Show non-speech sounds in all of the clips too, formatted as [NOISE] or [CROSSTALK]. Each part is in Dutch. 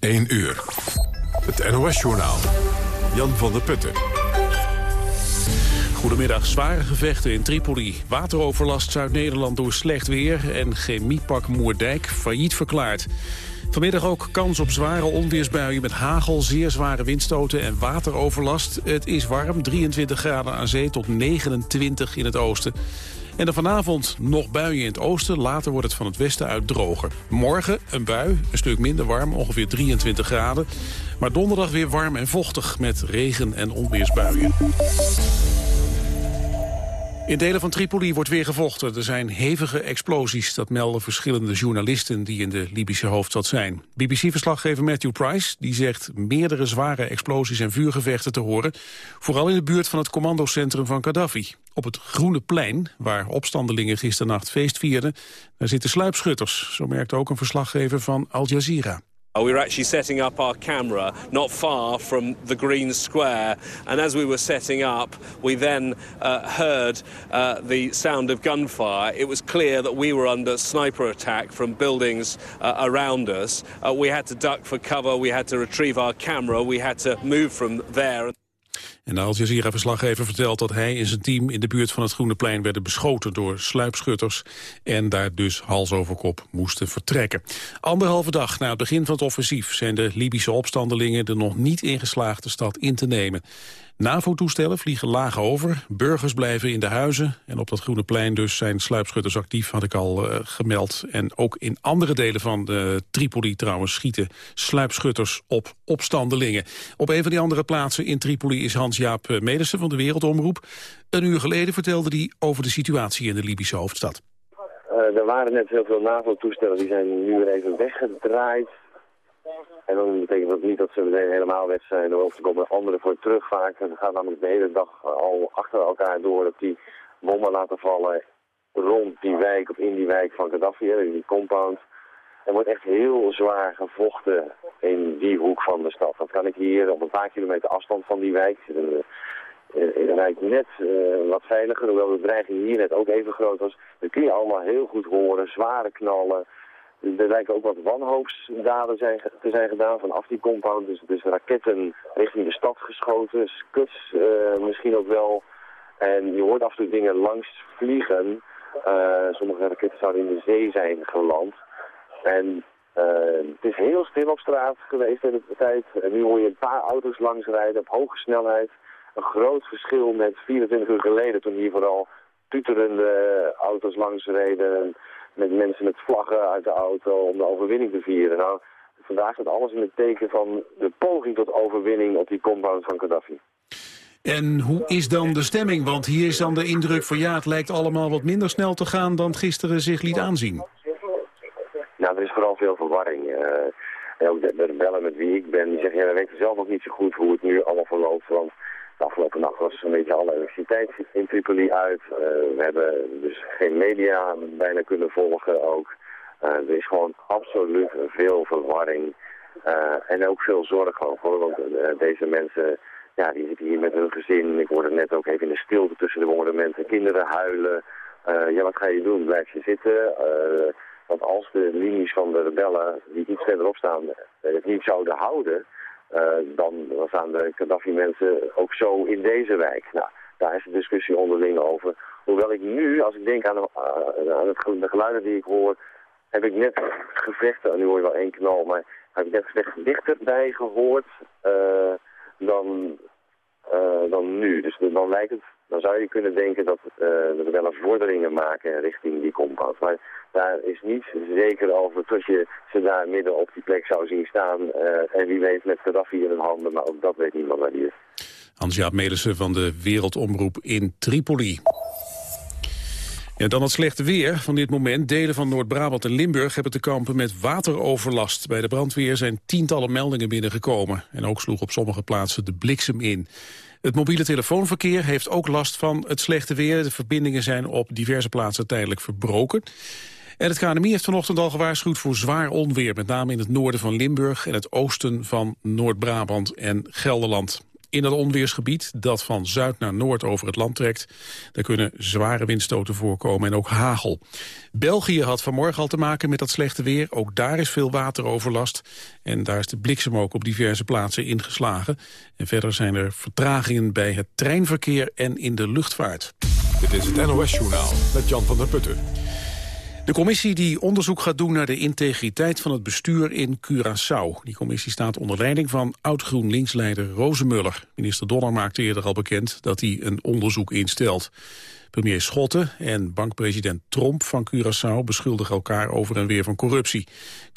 1 uur. Het NOS-journaal. Jan van der Putten. Goedemiddag. Zware gevechten in Tripoli. Wateroverlast Zuid-Nederland door slecht weer... en chemiepak Moerdijk failliet verklaard. Vanmiddag ook kans op zware onweersbuien met hagel, zeer zware windstoten en wateroverlast. Het is warm, 23 graden aan zee tot 29 in het oosten. En dan vanavond nog buien in het oosten. Later wordt het van het westen uit droger. Morgen een bui, een stuk minder warm, ongeveer 23 graden. Maar donderdag weer warm en vochtig met regen- en onweersbuien. In delen van Tripoli wordt weer gevochten. Er zijn hevige explosies, dat melden verschillende journalisten die in de Libische hoofdstad zijn. BBC-verslaggever Matthew Price die zegt meerdere zware explosies en vuurgevechten te horen. Vooral in de buurt van het commandocentrum van Gaddafi. Op het Groene Plein, waar opstandelingen gisternacht feest vierden, daar zitten sluipschutters. Zo merkte ook een verslaggever van Al Jazeera. We were actually setting up our camera not far from the green square and as we were setting up we then uh, heard uh, the sound of gunfire. It was clear that we were under sniper attack from buildings uh, around us. Uh, we had to duck for cover, we had to retrieve our camera, we had to move from there. En de Al Jazeera-verslaggever vertelt dat hij en zijn team in de buurt van het Groene Plein werden beschoten door sluipschutters en daar dus hals over kop moesten vertrekken. Anderhalve dag na het begin van het offensief zijn de Libische opstandelingen er nog niet in geslaagd de stad in te nemen. NAVO-toestellen vliegen laag over, burgers blijven in de huizen... en op dat Groene Plein dus zijn sluipschutters actief, had ik al uh, gemeld. En ook in andere delen van de Tripoli trouwens schieten sluipschutters op opstandelingen. Op een van die andere plaatsen in Tripoli is Hans-Jaap eh, Medersen van de Wereldomroep. Een uur geleden vertelde hij over de situatie in de Libische hoofdstad. Er waren net heel veel NAVO-toestellen, die zijn nu weer even weggedraaid. En dan betekent dat niet dat ze helemaal weg zijn. Of er komen anderen voor terug vaak. En gaat namelijk de hele dag al achter elkaar door dat die bommen laten vallen rond die wijk of in die wijk van Gaddafi, in die compound. Er wordt echt heel zwaar gevochten in die hoek van de stad. Dat kan ik hier op een paar kilometer afstand van die wijk. In een wijk net uh, wat veiliger, hoewel de dreiging hier net ook even groot was. Dat kun je allemaal heel goed horen. Zware knallen, er lijken ook wat wanhoopsdaden te zijn gedaan vanaf die compound. Dus, dus raketten richting de stad geschoten, skuts uh, misschien ook wel. En je hoort af en toe dingen langs vliegen. Uh, sommige raketten zouden in de zee zijn geland. En uh, het is heel stil op straat geweest in de tijd. En nu hoor je een paar auto's langs rijden op hoge snelheid. Een groot verschil met 24 uur geleden toen hier vooral tuterende auto's langs reden met mensen met vlaggen uit de auto om de overwinning te vieren. Nou, vandaag staat alles in het teken van de poging tot overwinning op die compound van Gaddafi. En hoe is dan de stemming? Want hier is dan de indruk van ja, het lijkt allemaal wat minder snel te gaan dan gisteren zich liet aanzien. Nou, er is vooral veel verwarring. Uh, ook de, de rebellen met wie ik ben, die zeggen ja, we weten zelf nog niet zo goed hoe het nu allemaal verloopt. Want de afgelopen nacht was een beetje alle elektriciteit in Tripoli uit. Uh, we hebben dus geen media bijna kunnen volgen ook. Uh, er is gewoon absoluut veel verwarring. Uh, en ook veel zorg over. Want deze mensen ja, die zitten hier met hun gezin. Ik hoorde net ook even in de stilte tussen de bombardementen. Kinderen huilen. ja, wat ga je doen? Blijf je zitten? want als de linies van de rebellen die iets verderop staan het niet zouden houden... Uh, dan staan de Gaddafi-mensen ook zo in deze wijk. Nou, daar is de discussie onderling over. Hoewel ik nu, als ik denk aan, uh, aan het, de geluiden die ik hoor, heb ik net gevechten, nu hoor je wel één knal, maar heb ik net gevechten dichterbij gehoord uh, dan, dan nu. Dus dan lijkt het, dan zou je kunnen denken dat we wel een vorderingen maken richting die compound. Maar daar is niet zeker over tot je ze daar midden op die plek zou zien staan. Uh, en wie weet met Gaddafi in hun handen, maar ook dat weet niemand waar die is. Hans-Jaap Melissen van de Wereldomroep in Tripoli. Ja, dan het slechte weer van dit moment. Delen van Noord-Brabant en Limburg hebben te kampen met wateroverlast. Bij de brandweer zijn tientallen meldingen binnengekomen. En ook sloeg op sommige plaatsen de bliksem in. Het mobiele telefoonverkeer heeft ook last van het slechte weer. De verbindingen zijn op diverse plaatsen tijdelijk verbroken. En het KNMI heeft vanochtend al gewaarschuwd voor zwaar onweer... met name in het noorden van Limburg en het oosten van Noord-Brabant en Gelderland. In dat onweersgebied dat van zuid naar noord over het land trekt. Daar kunnen zware windstoten voorkomen en ook hagel. België had vanmorgen al te maken met dat slechte weer. Ook daar is veel wateroverlast. En daar is de bliksem ook op diverse plaatsen ingeslagen. En verder zijn er vertragingen bij het treinverkeer en in de luchtvaart. Dit is het NOS-journaal met Jan van der Putten. De commissie die onderzoek gaat doen naar de integriteit van het bestuur in Curaçao. Die commissie staat onder leiding van oud-GroenLinks-leider Rozemuller. Minister Donner maakte eerder al bekend dat hij een onderzoek instelt. Premier Schotten en bankpresident Tromp van Curaçao beschuldigen elkaar over en weer van corruptie.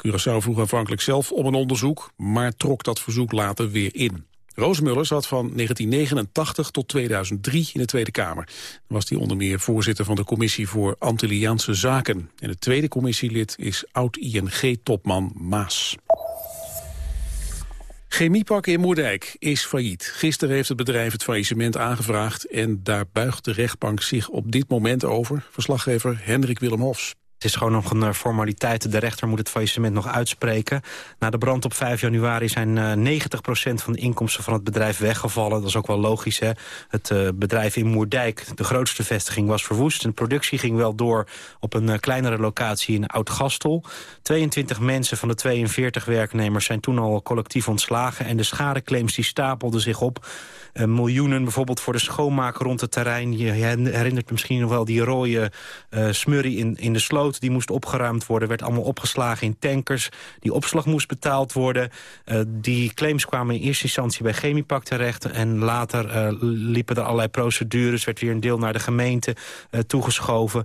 Curaçao vroeg aanvankelijk zelf om een onderzoek, maar trok dat verzoek later weer in. Roosmuller zat van 1989 tot 2003 in de Tweede Kamer. Dan was hij onder meer voorzitter van de Commissie voor Antilliaanse Zaken. En het tweede commissielid is oud-ING-topman Maas. Chemiepak in Moerdijk is failliet. Gisteren heeft het bedrijf het faillissement aangevraagd... en daar buigt de rechtbank zich op dit moment over. Verslaggever Hendrik Willem Hofs. Het is gewoon nog een eh, formaliteit. De rechter moet het faillissement nog uitspreken. Na de brand op 5 januari zijn 90% eh, van de inkomsten van het bedrijf weggevallen. Dat is ook wel logisch. Hè? Het uh, bedrijf in Moerdijk, de grootste vestiging, was verwoest. De productie ging wel door op een kleinere locatie in Oud-Gastel. 22 mensen van de 42 werknemers zijn toen al collectief ontslagen. En de schadeclaims die stapelden zich op. Uh, miljoenen bijvoorbeeld voor de schoonmaak rond het terrein. Je herinnert misschien nog wel die rode uh, smurrie in, in de sloot. Die moest opgeruimd worden, werd allemaal opgeslagen in tankers. Die opslag moest betaald worden. Uh, die claims kwamen in eerste instantie bij Chemiepak terecht. En later liepen er allerlei procedures. Werd weer een deel naar de gemeente toegeschoven.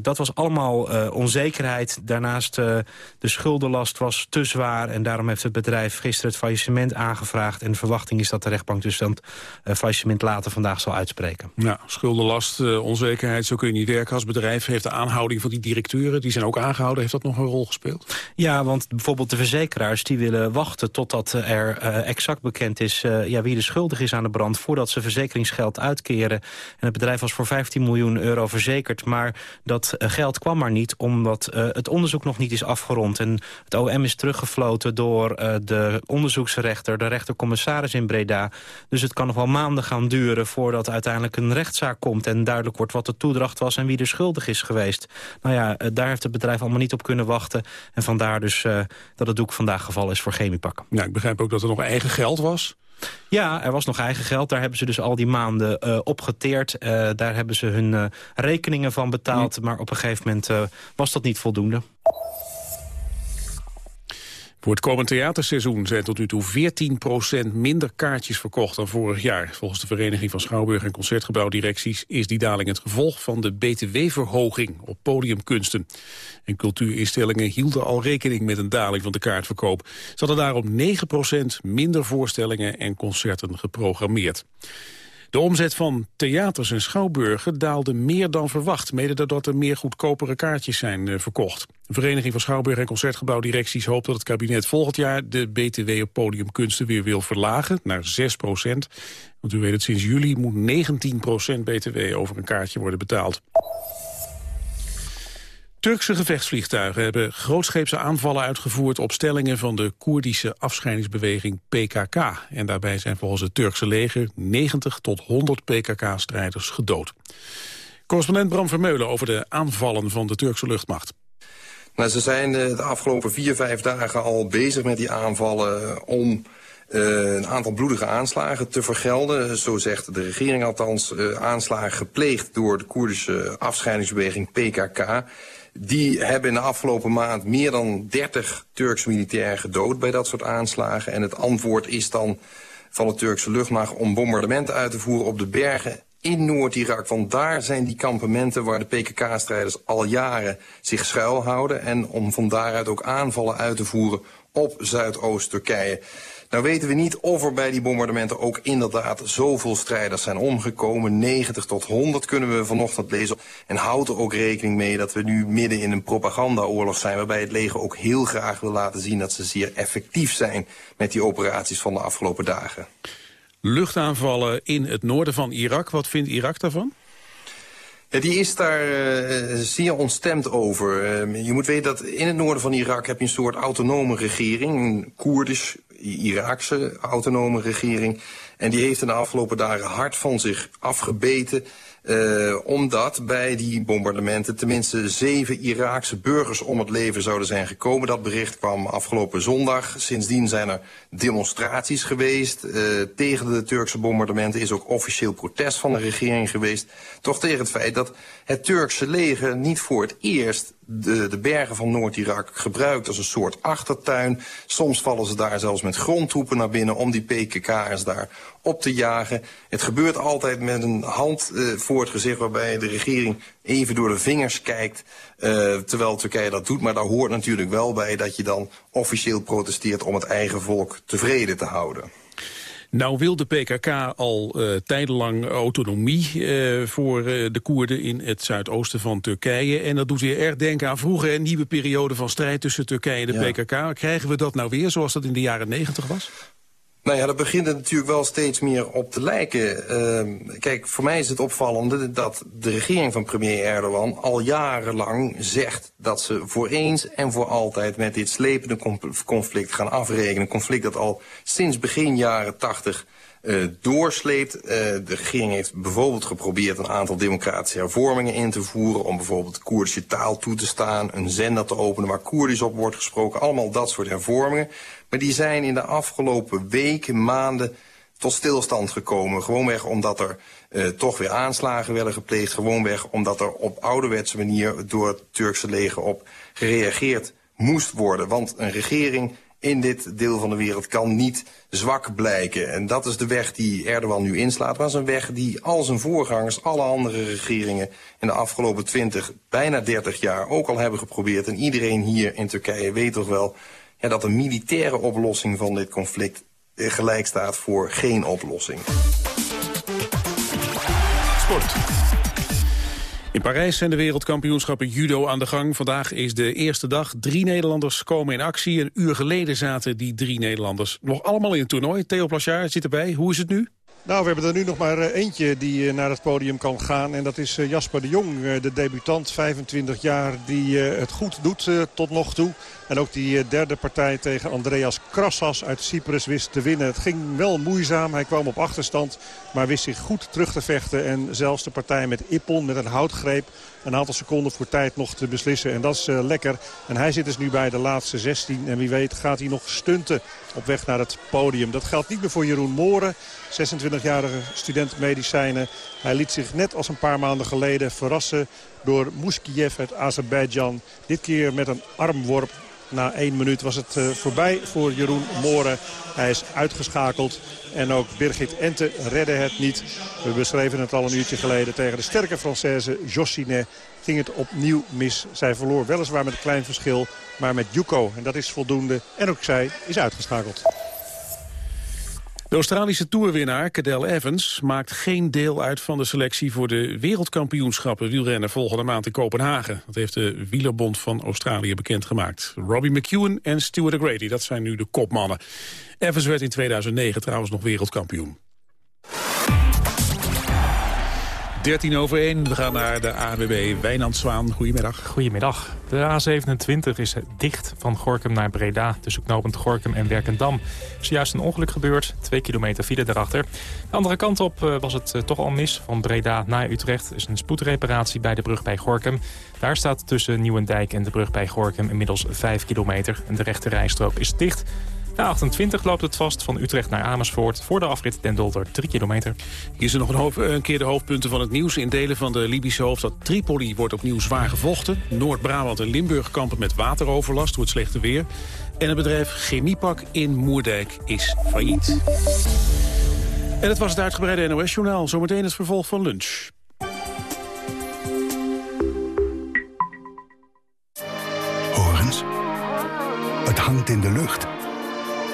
Dat was allemaal onzekerheid. Daarnaast de schuldenlast was te zwaar. En daarom heeft het bedrijf gisteren het faillissement aangevraagd. En de verwachting is dat de rechtbank dus dan uh, faillissement later vandaag zal uitspreken. Ja, schuldenlast, uh, onzekerheid, zo kun je niet werken als bedrijf. Heeft de aanhouding van die directeuren, die zijn ook aangehouden, heeft dat nog een rol gespeeld? Ja, want bijvoorbeeld de verzekeraars die willen wachten totdat er uh, exact bekend is ja, wie de schuldig is aan de brand voordat ze verzekeringsgeld uitkeren. En het bedrijf was voor 15 miljoen euro verzekerd, maar dat geld kwam maar niet omdat het onderzoek nog niet is afgerond. En het OM is teruggefloten door de onderzoeksrechter, de rechtercommissaris in Breda. Dus het kan nog wel maanden gaan duren voordat uiteindelijk een rechtszaak komt... en duidelijk wordt wat de toedracht was en wie er schuldig is geweest. Nou ja, eh, daar heeft het bedrijf allemaal niet op kunnen wachten. En vandaar dus dat het doek vandaag geval is voor chemiepakken. Ja, ik begrijp ook dat er nog eigen geld was. Ja, er was nog eigen geld. Daar hebben ze dus al die maanden uh, op geteerd. Uh, daar hebben ze hun uh, rekeningen van betaald. Maar op een gegeven moment was dat niet voldoende. Voor het komend theaterseizoen zijn tot nu toe 14% minder kaartjes verkocht dan vorig jaar. Volgens de Vereniging van Schouwburg en Concertgebouwdirecties is die daling het gevolg van de btw-verhoging op podiumkunsten. En cultuurinstellingen hielden al rekening met een daling van de kaartverkoop. Ze hadden daarom 9% minder voorstellingen en concerten geprogrammeerd. De omzet van theaters en schouwburgen daalde meer dan verwacht... mede doordat er meer goedkopere kaartjes zijn uh, verkocht. De Vereniging van Schouwburg en Concertgebouwdirecties hoopt dat het kabinet volgend jaar... de BTW op podiumkunsten weer wil verlagen naar 6 procent. Want u weet het, sinds juli moet 19 procent BTW over een kaartje worden betaald. Turkse gevechtsvliegtuigen hebben grootscheepse aanvallen uitgevoerd op stellingen van de Koerdische afscheidingsbeweging PKK. En daarbij zijn volgens het Turkse leger 90 tot 100 PKK-strijders gedood. Correspondent Bram Vermeulen over de aanvallen van de Turkse luchtmacht. Nou, ze zijn de, de afgelopen vier, vijf dagen al bezig met die aanvallen om uh, een aantal bloedige aanslagen te vergelden. Zo zegt de regering althans uh, aanslagen gepleegd door de Koerdische afscheidingsbeweging PKK. Die hebben in de afgelopen maand meer dan 30 Turkse militairen gedood bij dat soort aanslagen. En het antwoord is dan van de Turkse luchtmacht om bombardementen uit te voeren op de bergen in Noord-Irak. Want daar zijn die kampementen waar de PKK-strijders al jaren zich schuilhouden. En om van daaruit ook aanvallen uit te voeren op Zuidoost-Turkije. Nou weten we niet of er bij die bombardementen ook inderdaad zoveel strijders zijn omgekomen. 90 tot 100 kunnen we vanochtend lezen. En houdt er ook rekening mee dat we nu midden in een propagandaoorlog zijn... waarbij het leger ook heel graag wil laten zien dat ze zeer effectief zijn... met die operaties van de afgelopen dagen. Luchtaanvallen in het noorden van Irak. Wat vindt Irak daarvan? Die is daar uh, zeer ontstemd over. Uh, je moet weten dat in het noorden van Irak heb je een soort autonome regering, een Koerdisch Iraakse autonome regering. En die heeft in de afgelopen dagen hard van zich afgebeten... Uh, omdat bij die bombardementen tenminste zeven Iraakse burgers om het leven zouden zijn gekomen. Dat bericht kwam afgelopen zondag. Sindsdien zijn er demonstraties geweest. Uh, tegen de Turkse bombardementen is ook officieel protest van de regering geweest. Toch tegen het feit dat het Turkse leger niet voor het eerst de, de bergen van Noord-Irak gebruikt als een soort achtertuin. Soms vallen ze daar zelfs met grondtroepen naar binnen om die PKK'ers daar op te jagen. Het gebeurt altijd met een hand uh, voor het gezicht waarbij de regering even door de vingers kijkt. Uh, terwijl Turkije dat doet, maar daar hoort natuurlijk wel bij dat je dan officieel protesteert om het eigen volk tevreden te houden. Nou wil de PKK al uh, tijdenlang autonomie uh, voor uh, de Koerden in het zuidoosten van Turkije. En dat doet weer erg denken aan vroeger een nieuwe periode van strijd tussen Turkije en de ja. PKK. Krijgen we dat nou weer zoals dat in de jaren negentig was? Nou ja, dat begint er natuurlijk wel steeds meer op te lijken. Uh, kijk, voor mij is het opvallende dat de regering van premier Erdogan al jarenlang zegt dat ze voor eens en voor altijd met dit slepende conflict gaan afrekenen. Een conflict dat al sinds begin jaren tachtig uh, doorsleept. De regering heeft bijvoorbeeld geprobeerd een aantal democratische hervormingen in te voeren... om bijvoorbeeld Koerdische taal toe te staan, een zender te openen waar Koerdisch op wordt gesproken. Allemaal dat soort hervormingen. Maar die zijn in de afgelopen weken, maanden tot stilstand gekomen. Gewoonweg omdat er uh, toch weer aanslagen werden gepleegd. Gewoonweg omdat er op ouderwetse manier door het Turkse leger op gereageerd moest worden. Want een regering in dit deel van de wereld kan niet zwak blijken. En dat is de weg die Erdogan nu inslaat. Maar dat is een weg die al zijn voorgangers, alle andere regeringen... in de afgelopen 20, bijna 30 jaar ook al hebben geprobeerd. En iedereen hier in Turkije weet toch wel... Ja, dat een militaire oplossing van dit conflict eh, gelijk staat voor geen oplossing. In Parijs zijn de wereldkampioenschappen judo aan de gang. Vandaag is de eerste dag. Drie Nederlanders komen in actie. Een uur geleden zaten die drie Nederlanders nog allemaal in het toernooi. Theo Plachard zit erbij. Hoe is het nu? Nou, we hebben er nu nog maar eh, eentje die eh, naar het podium kan gaan. En dat is Jasper de Jong, de debutant, 25 jaar, die het goed doet tot nog toe. En ook die derde partij tegen Andreas Krassas uit Cyprus wist te winnen. Het ging wel moeizaam. Hij kwam op achterstand. Maar wist zich goed terug te vechten. En zelfs de partij met Ippon met een houtgreep. Een aantal seconden voor tijd nog te beslissen. En dat is lekker. En hij zit dus nu bij de laatste 16. En wie weet gaat hij nog stunten op weg naar het podium. Dat geldt niet meer voor Jeroen Moren. 26-jarige student medicijnen. Hij liet zich net als een paar maanden geleden verrassen door Muskiev uit Azerbeidzjan. Dit keer met een armworp na één minuut was het uh, voorbij voor Jeroen Moren. Hij is uitgeschakeld. En ook Birgit Ente redde het niet. We beschreven het al een uurtje geleden tegen de sterke Française Jossinet. Ging het opnieuw mis. Zij verloor weliswaar met een klein verschil. Maar met Yuko. En dat is voldoende. En ook zij is uitgeschakeld. De Australische toerwinnaar Cadel Evans maakt geen deel uit van de selectie voor de wereldkampioenschappen wielrennen volgende maand in Kopenhagen. Dat heeft de Wielerbond van Australië bekendgemaakt. Robbie McEwen en Stuart O'Grady, dat zijn nu de kopmannen. Evans werd in 2009 trouwens nog wereldkampioen. 13 over 1. We gaan naar de AWB Wijnand Zwaan. Goedemiddag. Goedemiddag. De A27 is dicht van Gorkum naar Breda... tussen knooppunt Gorkum en Werkendam. Er is juist een ongeluk gebeurd. Twee kilometer file erachter. De andere kant op eh, was het eh, toch al mis. Van Breda naar Utrecht is een spoedreparatie bij de brug bij Gorkum. Daar staat tussen Nieuwendijk en de brug bij Gorkum inmiddels 5 kilometer. En de rechte rijstrook is dicht... De 28 loopt het vast van Utrecht naar Amersfoort... voor de afrit Den Dolder 3 kilometer. Hier zijn nog een, hoofd, een, keer de hoofdpunten van het nieuws. In delen van de Libische hoofdstad Tripoli wordt opnieuw zwaar gevochten. Noord-Brabant en Limburg kampen met wateroverlast door het slechte weer. En het bedrijf Chemiepak in Moerdijk is failliet. En het was het uitgebreide NOS-journaal. Zometeen het vervolg van lunch. Horens, het hangt in de lucht.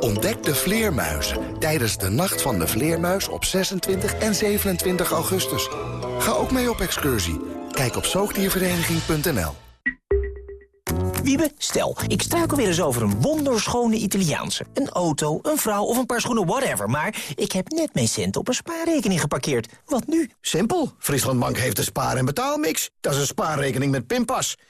Ontdek de vleermuizen tijdens de Nacht van de Vleermuis op 26 en 27 augustus. Ga ook mee op excursie. Kijk op zoogdiervereniging.nl. Wiebe, stel, ik struikel weer eens over een wonderschone Italiaanse. Een auto, een vrouw of een paar schoenen, whatever. Maar ik heb net mijn centen op een spaarrekening geparkeerd. Wat nu? Simpel. Frieslandbank heeft een spaar- en betaalmix. Dat is een spaarrekening met pinpas.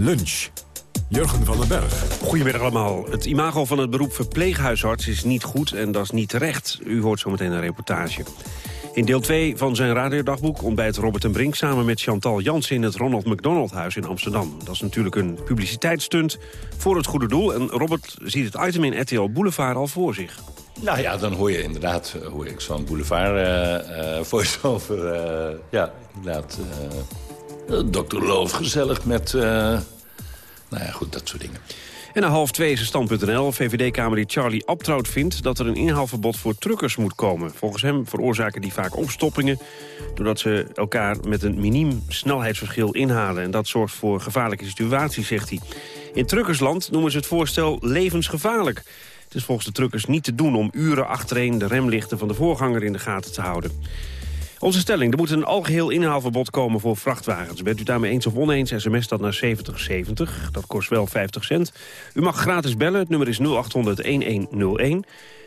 Lunch. Jurgen van den Berg. Goedemiddag allemaal. Het imago van het beroep verpleeghuisarts is niet goed en dat is niet terecht. U hoort zometeen een reportage. In deel 2 van zijn radiodagboek ontbijt Robert en Brink... samen met Chantal Jansen in het Ronald McDonald Huis in Amsterdam. Dat is natuurlijk een publiciteitsstunt voor het goede doel. En Robert ziet het item in RTL Boulevard al voor zich. Nou ja, dan hoor je inderdaad hoor ik zo'n boulevard uh, uh, [LAUGHS] voice-over. Uh, ja, inderdaad. Dr. Loof gezellig met... nou ja, goed, dat soort dingen. En na half twee is stand.nl. VVD-kamerlid Charlie Abtrout vindt dat er een inhaalverbod voor truckers moet komen. Volgens hem veroorzaken die vaak opstoppingen... doordat ze elkaar met een miniem snelheidsverschil inhalen. En dat zorgt voor gevaarlijke situaties, zegt hij. In truckersland noemen ze het voorstel levensgevaarlijk. Het is volgens de truckers niet te doen om uren achtereen... de remlichten van de voorganger in de gaten te houden. Onze stelling, er moet een algeheel inhaalverbod komen voor vrachtwagens. Bent u daarmee eens of oneens, sms dat naar 7070. Dat kost wel 50 cent. U mag gratis bellen, het nummer is 0800-1101.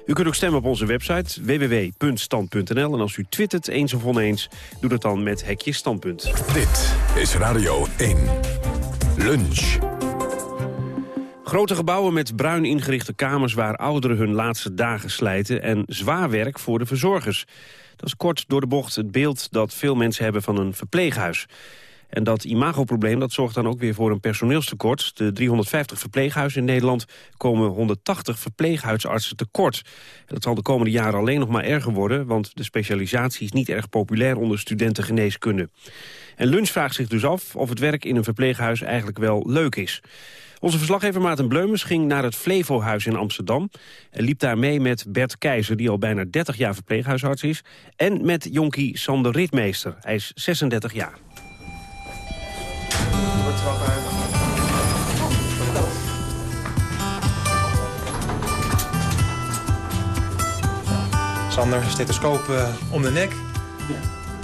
U kunt ook stemmen op onze website www.stand.nl. En als u twittert eens of oneens, doe dat dan met hekje standpunt. Dit is Radio 1. Lunch. Grote gebouwen met bruin ingerichte kamers waar ouderen hun laatste dagen slijten... en zwaar werk voor de verzorgers. Dat is kort door de bocht het beeld dat veel mensen hebben van een verpleeghuis. En dat imagoprobleem dat zorgt dan ook weer voor een personeelstekort. De 350 verpleeghuizen in Nederland komen 180 verpleeghuisartsen tekort. En dat zal de komende jaren alleen nog maar erger worden... want de specialisatie is niet erg populair onder studenten geneeskunde. En Lunch vraagt zich dus af of het werk in een verpleeghuis eigenlijk wel leuk is. Onze verslaggever Maarten Bleumers ging naar het Flevohuis in Amsterdam... en liep daar mee met Bert Keizer, die al bijna 30 jaar verpleeghuisarts is... en met jonkie Sander Ritmeester. Hij is 36 jaar. Sander, stethoscoop uh, om de nek.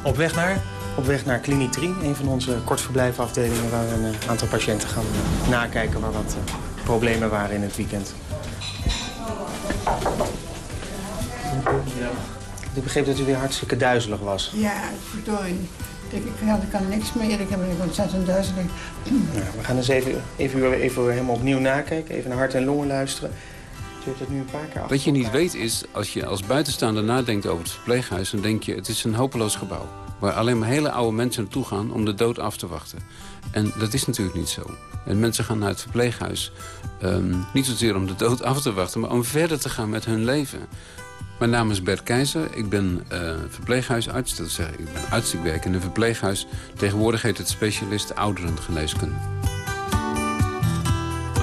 Op weg naar? Op weg naar kliniek 3, een van onze kortverblijfafdelingen... waar we een uh, aantal patiënten gaan nakijken waar wat problemen waren in het weekend. Ik begreep dat u weer hartstikke duizelig was. Ja, verdorie. Ik, ik, ja, ik kan niks meer. Ik heb een ontzettend duizelig. Ja, we gaan eens even, even, even helemaal opnieuw nakijken. Even naar hart en longen luisteren. Het nu een paar keer Wat je niet weet is, als je als buitenstaander nadenkt over het verpleeghuis... dan denk je, het is een hopeloos gebouw. Waar alleen maar hele oude mensen naartoe gaan om de dood af te wachten. En dat is natuurlijk niet zo. En mensen gaan naar het verpleeghuis um, niet zozeer om de dood af te wachten... maar om verder te gaan met hun leven. Mijn naam is Bert Keizer. Ik ben uh, verpleeghuisarts. Dat zeggen, ik ben arts, ik werk in een verpleeghuis. Tegenwoordig heet het specialist ouderengeneeskunde.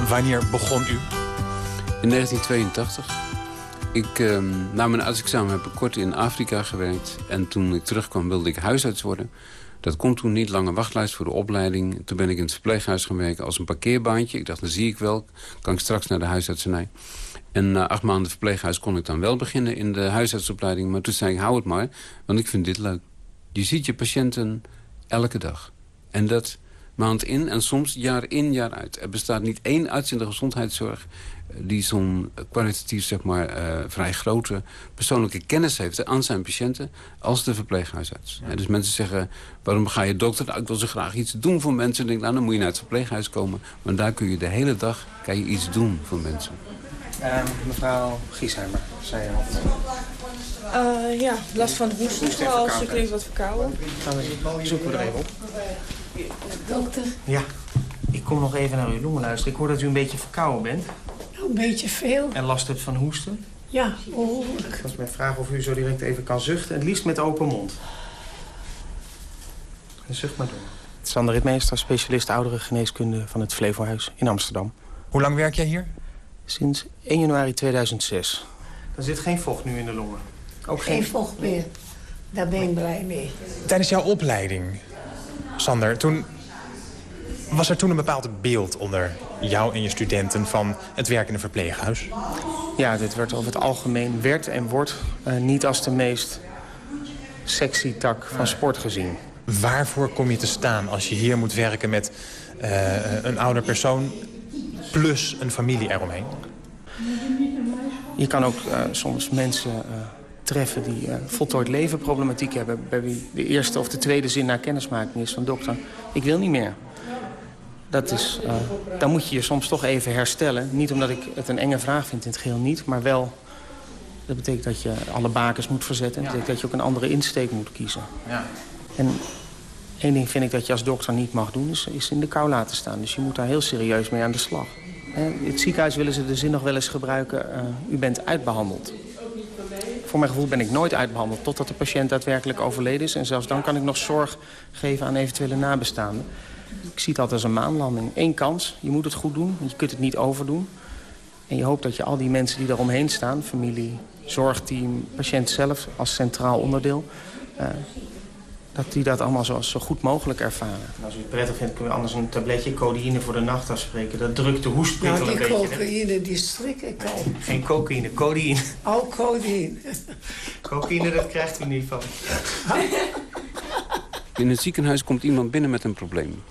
Wanneer begon u? In 1982. Ik, uh, na mijn artsexamen heb ik kort in Afrika gewerkt. En toen ik terugkwam wilde ik huisarts worden. Dat kon toen niet, lange wachtlijst voor de opleiding. Toen ben ik in het verpleeghuis gaan werken als een parkeerbaantje. Ik dacht, dan zie ik wel. Kan ik straks naar de huisartsenij. En na acht maanden verpleeghuis kon ik dan wel beginnen in de huisartsopleiding. Maar toen zei ik, hou het maar, want ik vind dit leuk. Je ziet je patiënten elke dag. En dat maand in en soms jaar in, jaar uit. Er bestaat niet één arts de gezondheidszorg... die zo'n kwalitatief, zeg maar, uh, vrij grote persoonlijke kennis heeft... aan zijn patiënten als de verpleeghuisarts. Ja. dus mensen zeggen, waarom ga je dokter? Nou, ik wil zo graag iets doen voor mensen. En denk, nou, dan moet je naar het verpleeghuis komen. Want daar kun je de hele dag kan je iets doen voor mensen. Uh, mevrouw Giesheimer, zei je al. Uh, ja, last van de hoesten, vooral als je klinkt wat verkouden. Gaan we, zoeken we er even op. Dokter. Ja, ik kom nog even naar uw longen luisteren. Ik hoor dat u een beetje verkouden bent. Een beetje veel. En last hebt van hoesten? Ja, behoorlijk. Ik was mij vragen of u zo direct even kan zuchten. Het liefst met open mond. En zucht maar door. Sander Ritmeester, specialist ouderengeneeskunde van het Flevohuis in Amsterdam. Hoe lang werk jij hier? Sinds 1 januari 2006. Er zit geen vocht nu in de longen. Ook geen vocht meer. Daar ben ik blij mee. Tijdens jouw opleiding, Sander, toen was er toen een bepaald beeld onder jou en je studenten van het werk in een verpleeghuis? Ja, dit werd over het algemeen, werd en wordt uh, niet als de meest sexy tak van sport gezien. Waarvoor kom je te staan als je hier moet werken met uh, een ouder persoon plus een familie eromheen? Je kan ook uh, soms mensen treffen die voltooid leven problematiek hebben... bij wie de eerste of de tweede zin na kennismaking is van dokter... ik wil niet meer dat is, uh, dan moet je je soms toch even herstellen. Niet omdat ik het een enge vraag vind in het geheel niet, maar wel... Dat betekent dat je alle bakens moet verzetten. Dat betekent dat je ook een andere insteek moet kiezen. Ja. En één ding vind ik dat je als dokter niet mag doen... is, is in de kou laten staan. Dus je moet daar heel serieus mee aan de slag. In het ziekenhuis willen ze de zin nog wel eens gebruiken... Uh, u bent uitbehandeld. Voor mijn gevoel ben ik nooit uitbehandeld... totdat de patiënt daadwerkelijk overleden is. En zelfs dan kan ik nog zorg geven aan eventuele nabestaanden. Ik zie het altijd als een maanlanding. Eén kans, je moet het goed doen, want je kunt het niet overdoen. En je hoopt dat je al die mensen die eromheen staan... familie, zorgteam, patiënt zelf als centraal onderdeel... Uh, dat die dat allemaal zo, zo goed mogelijk ervaren. En als u het prettig vindt, kunnen we anders een tabletje codeïne voor de nacht afspreken. Dat drukt de hoestprikkel nou, een beetje. cocaïne, die strik ik al. Geen cocaïne, codeïne. Oh, codeïne. cocaïne, dat krijgt u niet van. [LAUGHS] In het ziekenhuis komt iemand binnen met een probleem.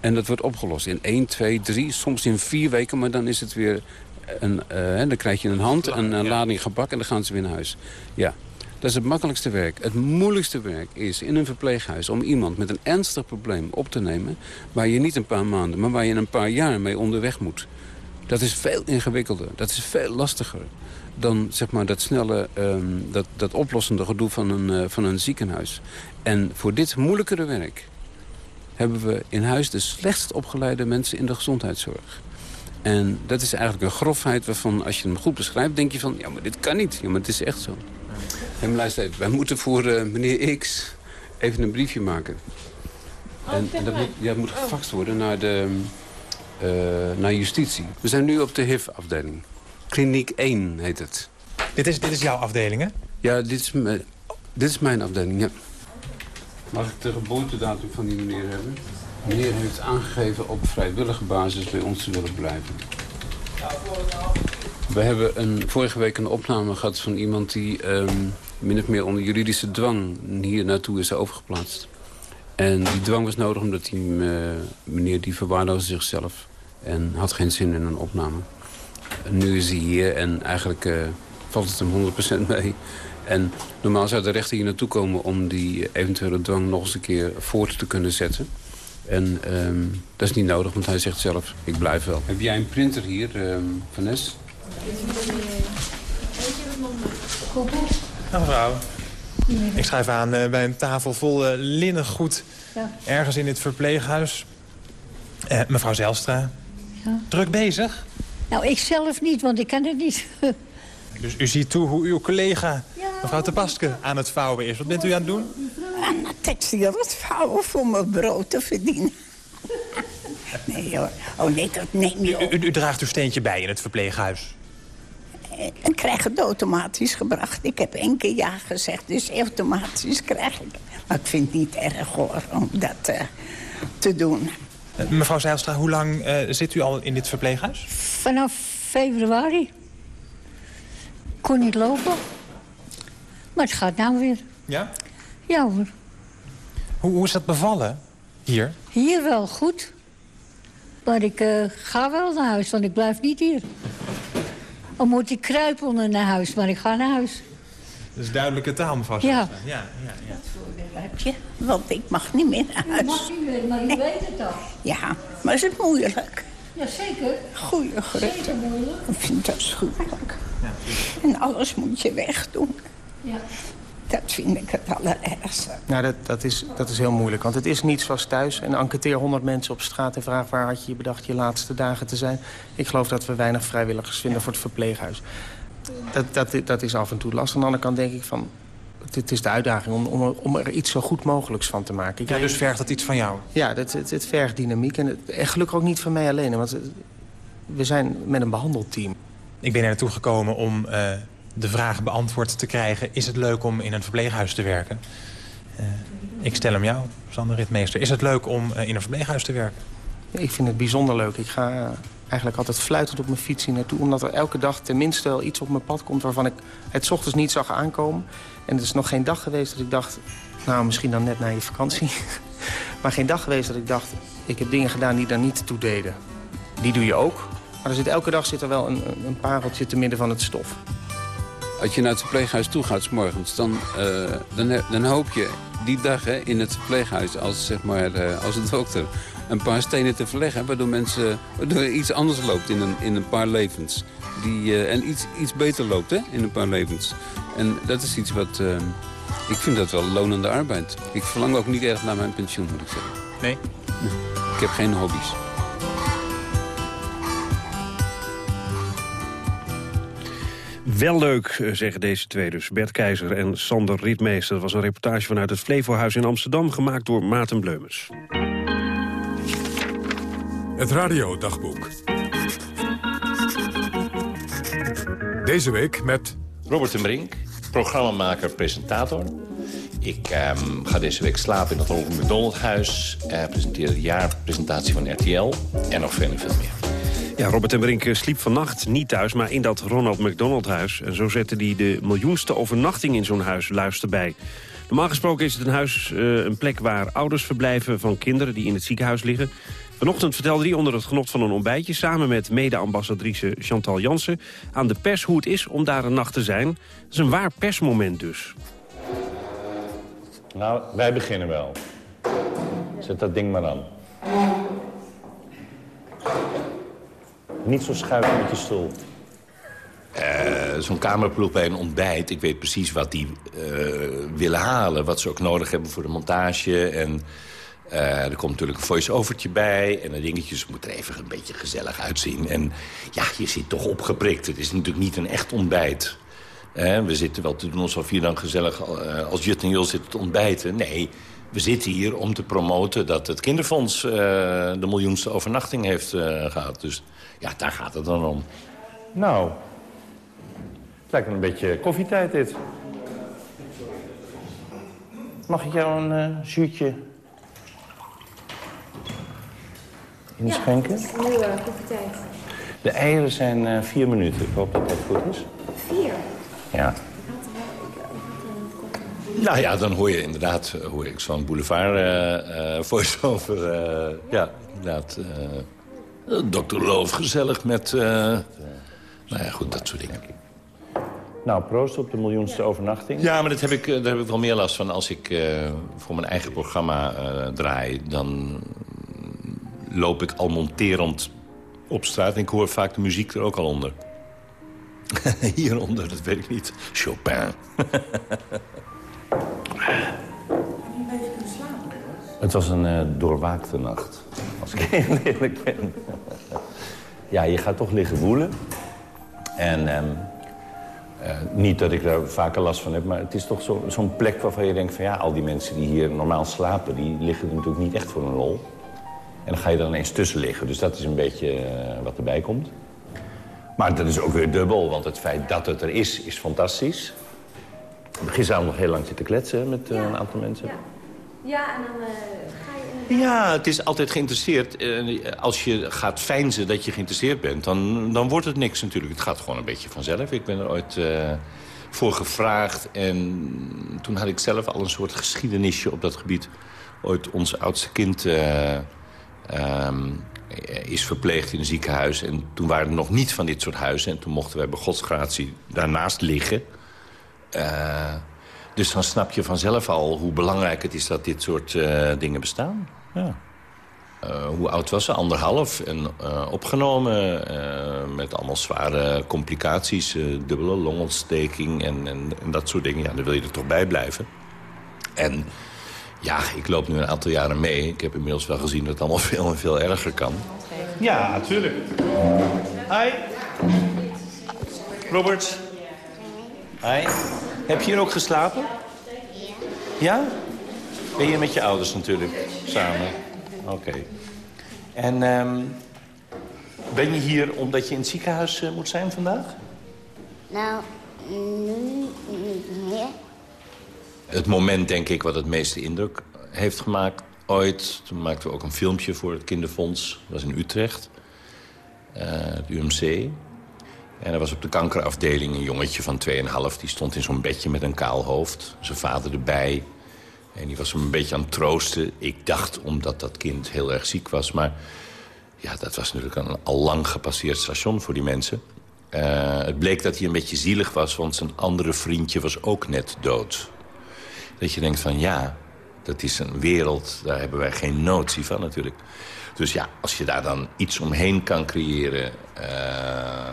En dat wordt opgelost in 1, 2, 3, soms in 4 weken. Maar dan is het weer een, uh, dan krijg je een hand, een, een lading gebak en dan gaan ze weer naar huis. Ja, dat is het makkelijkste werk. Het moeilijkste werk is in een verpleeghuis om iemand met een ernstig probleem op te nemen... waar je niet een paar maanden, maar waar je een paar jaar mee onderweg moet. Dat is veel ingewikkelder. Dat is veel lastiger dan zeg maar, dat snelle, um, dat, dat oplossende gedoe van een, uh, van een ziekenhuis. En voor dit moeilijkere werk hebben we in huis de slechtst opgeleide mensen in de gezondheidszorg. En dat is eigenlijk een grofheid waarvan, als je hem goed beschrijft... denk je van, ja, maar dit kan niet. Ja, maar het is echt zo. En luister even, wij moeten voor uh, meneer X even een briefje maken. En, en dat, moet, ja, moet gefaxt worden naar, de, uh, naar justitie. We zijn nu op de HIV-afdeling. Kliniek 1 heet het. Dit is, dit is jouw afdeling, hè? Ja, dit is, mijn, dit is mijn afdeling, ja. Mag ik de geboortedatum van die meneer hebben? Meneer heeft aangegeven op vrijwillige basis bij ons te willen blijven. We hebben een, vorige week een opname gehad van iemand die um, min of meer onder juridische dwang hier naartoe is overgeplaatst. En die dwang was nodig omdat die uh, meneer die verwaarloosde zichzelf en had geen zin in een opname. Nu is hij hier en eigenlijk uh, valt het hem 100% mee. En normaal zou de rechter hier naartoe komen om die eventuele dwang nog eens een keer voort te kunnen zetten. En um, dat is niet nodig, want hij zegt zelf, ik blijf wel. Heb jij een printer hier, um, Vanessa? Nou, mevrouw. Ik schrijf aan uh, bij een tafel vol uh, linnengoed. Ja. Ergens in dit verpleeghuis. Uh, mevrouw Zelstra. Ja. Druk bezig? Nou, ik zelf niet, want ik kan het niet. [LAUGHS] dus u ziet toe hoe uw collega, mevrouw de Paske, aan het vouwen is. Wat bent u aan het doen? Aan het textiel het vouwen voor mijn brood te verdienen. [LAUGHS] nee hoor. Oh nee, dat neem je u, u, u draagt uw steentje bij in het verpleeghuis? Ik krijg het automatisch gebracht. Ik heb één keer ja gezegd, dus automatisch krijg ik. Maar ik vind het niet erg hoor, om dat uh, te doen. Mevrouw Zeilstra, hoe lang uh, zit u al in dit verpleeghuis? Vanaf februari. Ik kon niet lopen. Maar het gaat nou weer. Ja? Ja hoor. Hoe, hoe is dat bevallen hier? Hier wel goed. Maar ik ga wel naar huis, want ik blijf niet hier. Dan moet ik kruipen naar huis, maar ik ga naar huis. Dat is duidelijke taal, mevrouw Ja. ja, ja, ja. Je, want ik mag niet meer naar huis. Je mag niet meer, maar je weet het toch? Ja, maar is het moeilijk? Jazeker. Goeie grote. Zeker moeilijk. Ik vind dat schuwelijk. Ja. En alles moet je wegdoen. Ja. Dat vind ik het allerergste. Nou, dat, dat, is, dat is heel moeilijk, want het is niet zoals thuis. En enquêteer 100 mensen op straat en vraag waar had je je bedacht je laatste dagen te zijn. Ik geloof dat we weinig vrijwilligers vinden voor het verpleeghuis. dat, dat, dat is af en toe lastig. Aan de andere kant denk ik van... Het is de uitdaging om, om, er, om er iets zo goed mogelijks van te maken. Ja, dus vergt het iets van jou? Ja, het, het, het vergt dynamiek. En, het, en gelukkig ook niet van mij alleen. Want we zijn met een behandelteam. Ik ben er naartoe gekomen om uh, de vraag beantwoord te krijgen... is het leuk om in een verpleeghuis te werken? Uh, ik stel hem jou, Sander Ritmeester. Is het leuk om uh, in een verpleeghuis te werken? Ik vind het bijzonder leuk. Ik ga eigenlijk altijd fluitend op mijn fiets hier naartoe. Omdat er elke dag tenminste wel iets op mijn pad komt... waarvan ik het ochtends niet zag aankomen. En het is nog geen dag geweest dat ik dacht... nou, misschien dan net na je vakantie. [LAUGHS] maar geen dag geweest dat ik dacht... ik heb dingen gedaan die daar niet toe deden. Die doe je ook. Maar er zit, elke dag zit er wel een, een pareltje te midden van het stof. Als je naar het verpleeghuis toe gaat, s morgens, dan, uh, dan, hoop je die dag hè, in het verpleeghuis als, zeg maar, uh, als dokter een paar stenen te verleggen... waardoor, mensen, iets anders loopt in een, in een paar levens. Die, uh, en iets, iets beter loopt hè, in een paar levens. En dat is iets wat... Uh, ik vind dat wel lonende arbeid. Ik verlang ook niet erg naar mijn pensioen, moet ik zeggen. Nee? nee. Ik heb geen hobby's. Wel leuk, zeggen deze twee dus. Bert Keizer en Sander Rietmeester. Dat was een reportage vanuit het Flevohuis in Amsterdam... gemaakt door Maarten Bleumers. Het radiodagboek. Deze week met... Robert en Brink, programmamaker, presentator. Ik um, ga deze week slapen in het Ronald McDonald Huis. Uh, presenteer de jaarpresentatie van RTL. En nog veel en veel meer. Ja, Robert en Brink sliep vannacht niet thuis, maar in dat Ronald McDonald huis. En zo zette hij de miljoenste overnachting in zo'n huis luister bij. Normaal gesproken is het een huis, uh, een plek waar ouders verblijven van kinderen die in het ziekenhuis liggen. Vanochtend vertelde hij onder het genot van een ontbijtje... samen met mede-ambassadrice Chantal Jansen aan de pers hoe het is om daar een nacht te zijn. Dat is een waar persmoment dus. Nou, wij beginnen wel. Zet dat ding maar aan. Niet zo schuiven met je stoel. Uh, Zo'n kamerploeg bij een ontbijt. Ik weet precies wat die uh, willen halen. Wat ze ook nodig hebben voor de montage. En uh, er komt natuurlijk een voice-overtje bij. En de dingetjes moet er even een beetje gezellig uitzien. En ja, je zit toch opgeprikt. Het is natuurlijk niet een echt ontbijt. Uh, we zitten wel te doen alsof je dan gezellig uh, als Jut en Jul zit te ontbijten. Nee, we zitten hier om te promoten dat het kinderfonds de miljoenste overnachting heeft gehad. Dus ja, daar gaat het dan om. Nou, het lijkt een beetje koffietijd dit. Mag ik jou een zuurtje inschenken? Ja, nu uh, koffietijd. De eieren zijn uh, vier minuten. Ik hoop dat dat goed is. Vier? Ja. Nou ja, dan hoor je inderdaad hoor ik zo'n boulevard uh, voice-over. Uh, ja, inderdaad. Dr. Loof gezellig met... nou ja, goed, dat soort dingen. Nou, proost op de miljoenste overnachting. Ja, maar dat heb ik, daar heb ik wel meer last van. Als ik voor mijn eigen programma draai... dan loop ik al monterend op straat. En ik hoor vaak de muziek er ook al onder. [LAUGHS] Hieronder, dat weet ik niet. Chopin. [LAUGHS] Het was een uh, doorwaakte nacht, als ik [LAUGHS] heel eerlijk ben. ja, je gaat toch liggen woelen. En um, uh, niet dat ik daar vaker last van heb, maar het is toch zo'n zo plek waarvan je denkt van ja, al die mensen die hier normaal slapen, die liggen er natuurlijk niet echt voor een lol. En dan ga je er ineens tussen liggen. Dus dat is een beetje uh, wat erbij komt. Maar dat is ook weer dubbel, want het feit dat het er is, is fantastisch. Ik heb gisteravond nog heel lang zitten kletsen met uh, ja. een aantal mensen. Ja, ja en dan uh, ga je... Ja, het is altijd geïnteresseerd. als je gaat feinzen dat je geïnteresseerd bent, dan, dan wordt het niks natuurlijk. Het gaat gewoon een beetje vanzelf. Ik ben er ooit voor gevraagd en toen had ik zelf al een soort geschiedenisje op dat gebied. Ooit ons oudste kind... Um, is verpleegd in een ziekenhuis. En toen waren er nog niet van dit soort huizen. En toen mochten wij bij godsgratie daarnaast liggen. Uh, dus dan snap je vanzelf al hoe belangrijk het is dat dit soort uh, dingen bestaan. Ja. Uh, hoe oud was ze? Anderhalf. En opgenomen met allemaal zware complicaties. dubbele longontsteking en, en, en, dat soort dingen. Ja, dan wil je er toch bij blijven. En ja, ik loop nu een aantal jaren mee. Ik heb inmiddels wel gezien dat het allemaal [LAUGHS] veel en veel erger kan. Ja, natuurlijk. Hi. Robert. Hi. Heb je hier ook geslapen? Ja. Ja? Ben je met je ouders natuurlijk samen? Oké. En um, ben je hier omdat je in het ziekenhuis uh, moet zijn vandaag? Nou, nu niet meer. Het moment, denk ik, wat het meeste indruk heeft gemaakt ooit... toen maakten we ook een filmpje voor het kinderfonds. Dat was in Utrecht, uh, het UMC. En er was op de kankerafdeling een jongetje van 2,5. Die stond in zo'n bedje met een kaal hoofd. Zijn vader erbij. En die was hem een beetje aan het troosten. Ik dacht omdat dat kind heel erg ziek was. Maar ja, dat was natuurlijk een al lang gepasseerd station voor die mensen. Uh, het bleek dat hij een beetje zielig was, want zijn andere vriendje was ook net dood. Dat je denkt van ja, dat is een wereld, daar hebben wij geen notie van natuurlijk. Dus ja, als je daar dan iets omheen kan creëren... Uh,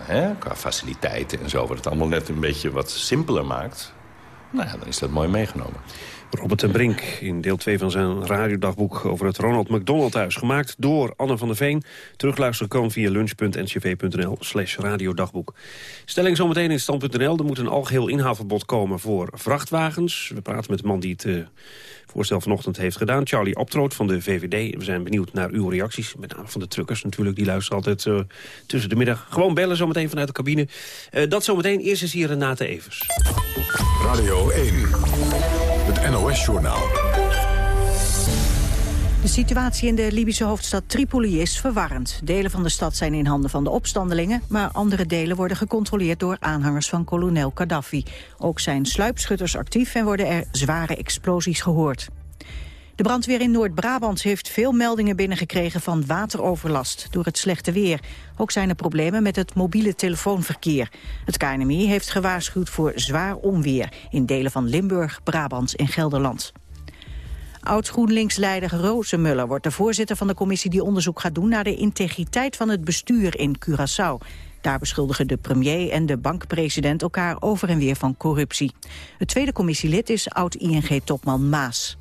hè, qua faciliteiten en zo... wat het allemaal net een beetje wat simpeler maakt... nou ja, dan is dat mooi meegenomen. Robert ten Brink in deel 2 van zijn radiodagboek over het Ronald McDonald Huis. Gemaakt door Anne van der Veen. Terugluisteren kan via lunch.ncv.nl slash radiodagboek. Stelling zometeen in stand.nl. Er moet een algeheel inhaalverbod komen voor vrachtwagens. We praten met de man die het uh, voorstel vanochtend heeft gedaan. Charlie Optroot van de VVD. We zijn benieuwd naar uw reacties. Met name van de truckers natuurlijk. Die luisteren altijd uh, tussen de middag. Gewoon bellen zometeen vanuit de cabine. Uh, dat zometeen. Eerst is hier Renate Evers. Radio 1. NOS-journaal. De situatie in de Libische hoofdstad Tripoli is verwarrend. Delen van de stad zijn in handen van de opstandelingen... maar andere delen worden gecontroleerd door aanhangers van kolonel Gaddafi. Ook zijn sluipschutters actief en worden er zware explosies gehoord. De brandweer in Noord-Brabant heeft veel meldingen binnengekregen van wateroverlast door het slechte weer. Ook zijn er problemen met het mobiele telefoonverkeer. Het KNMI heeft gewaarschuwd voor zwaar onweer in delen van Limburg, Brabant en Gelderland. Oud-GroenLinks-leider Rozenmuller wordt de voorzitter van de commissie die onderzoek gaat doen naar de integriteit van het bestuur in Curaçao. Daar beschuldigen de premier en de bankpresident elkaar over en weer van corruptie. Het tweede commissielid is oud-ING-topman Maas.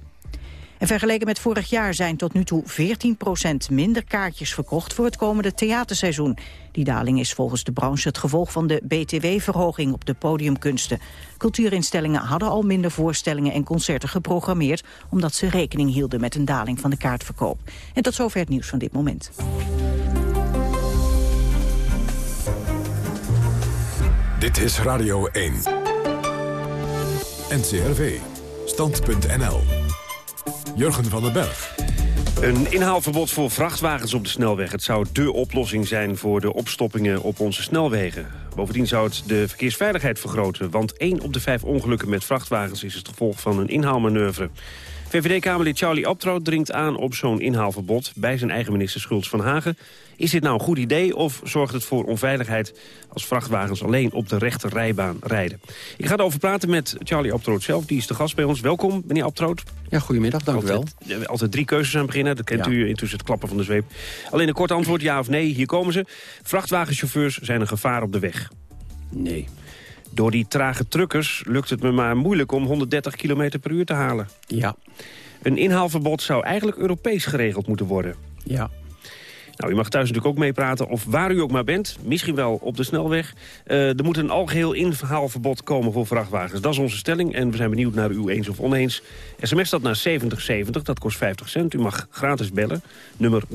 En vergeleken met vorig jaar zijn tot nu toe 14% minder kaartjes verkocht voor het komende theaterseizoen. Die daling is volgens de branche het gevolg van de BTW-verhoging op de podiumkunsten. Cultuurinstellingen hadden al minder voorstellingen en concerten geprogrammeerd... omdat ze rekening hielden met een daling van de kaartverkoop. En tot zover het nieuws van dit moment. Dit is Radio 1. NCRV. Stand.nl. Jurgen van den Berg. Een inhaalverbod voor vrachtwagens op de snelweg. Het zou dé oplossing zijn voor de opstoppingen op onze snelwegen. Bovendien zou het de verkeersveiligheid vergroten... want één op de vijf ongelukken met vrachtwagens is het gevolg van een inhaalmanoeuvre. VVD-Kamerlid Charlie Abtroot dringt aan op zo'n inhaalverbod... bij zijn eigen minister Schultz van Hagen. Is dit nou een goed idee of zorgt het voor onveiligheid... als vrachtwagens alleen op de rechte rijbaan rijden? Ik ga erover praten met Charlie Abtroot zelf. Die is de gast bij ons. Welkom, meneer Abtroot. Ja, goedemiddag, dank u wel. Altijd drie keuzes aan het beginnen. Dat kent u intussen het klappen van de zweep. Alleen een kort antwoord, ja of nee. Hier komen ze. Vrachtwagenchauffeurs zijn een gevaar op de weg. Nee. Door die trage truckers lukt het me maar moeilijk om 130 km per uur te halen. Ja. Een inhaalverbod zou eigenlijk Europees geregeld moeten worden. Ja. Nou, u mag thuis natuurlijk ook meepraten, of waar u ook maar bent. Misschien wel op de snelweg. Uh, er moet een algeheel inhaalverbod komen voor vrachtwagens. Dat is onze stelling en we zijn benieuwd naar u eens of oneens. SMS dat naar 7070, dat kost 50 cent. U mag gratis bellen, nummer 0800-1101.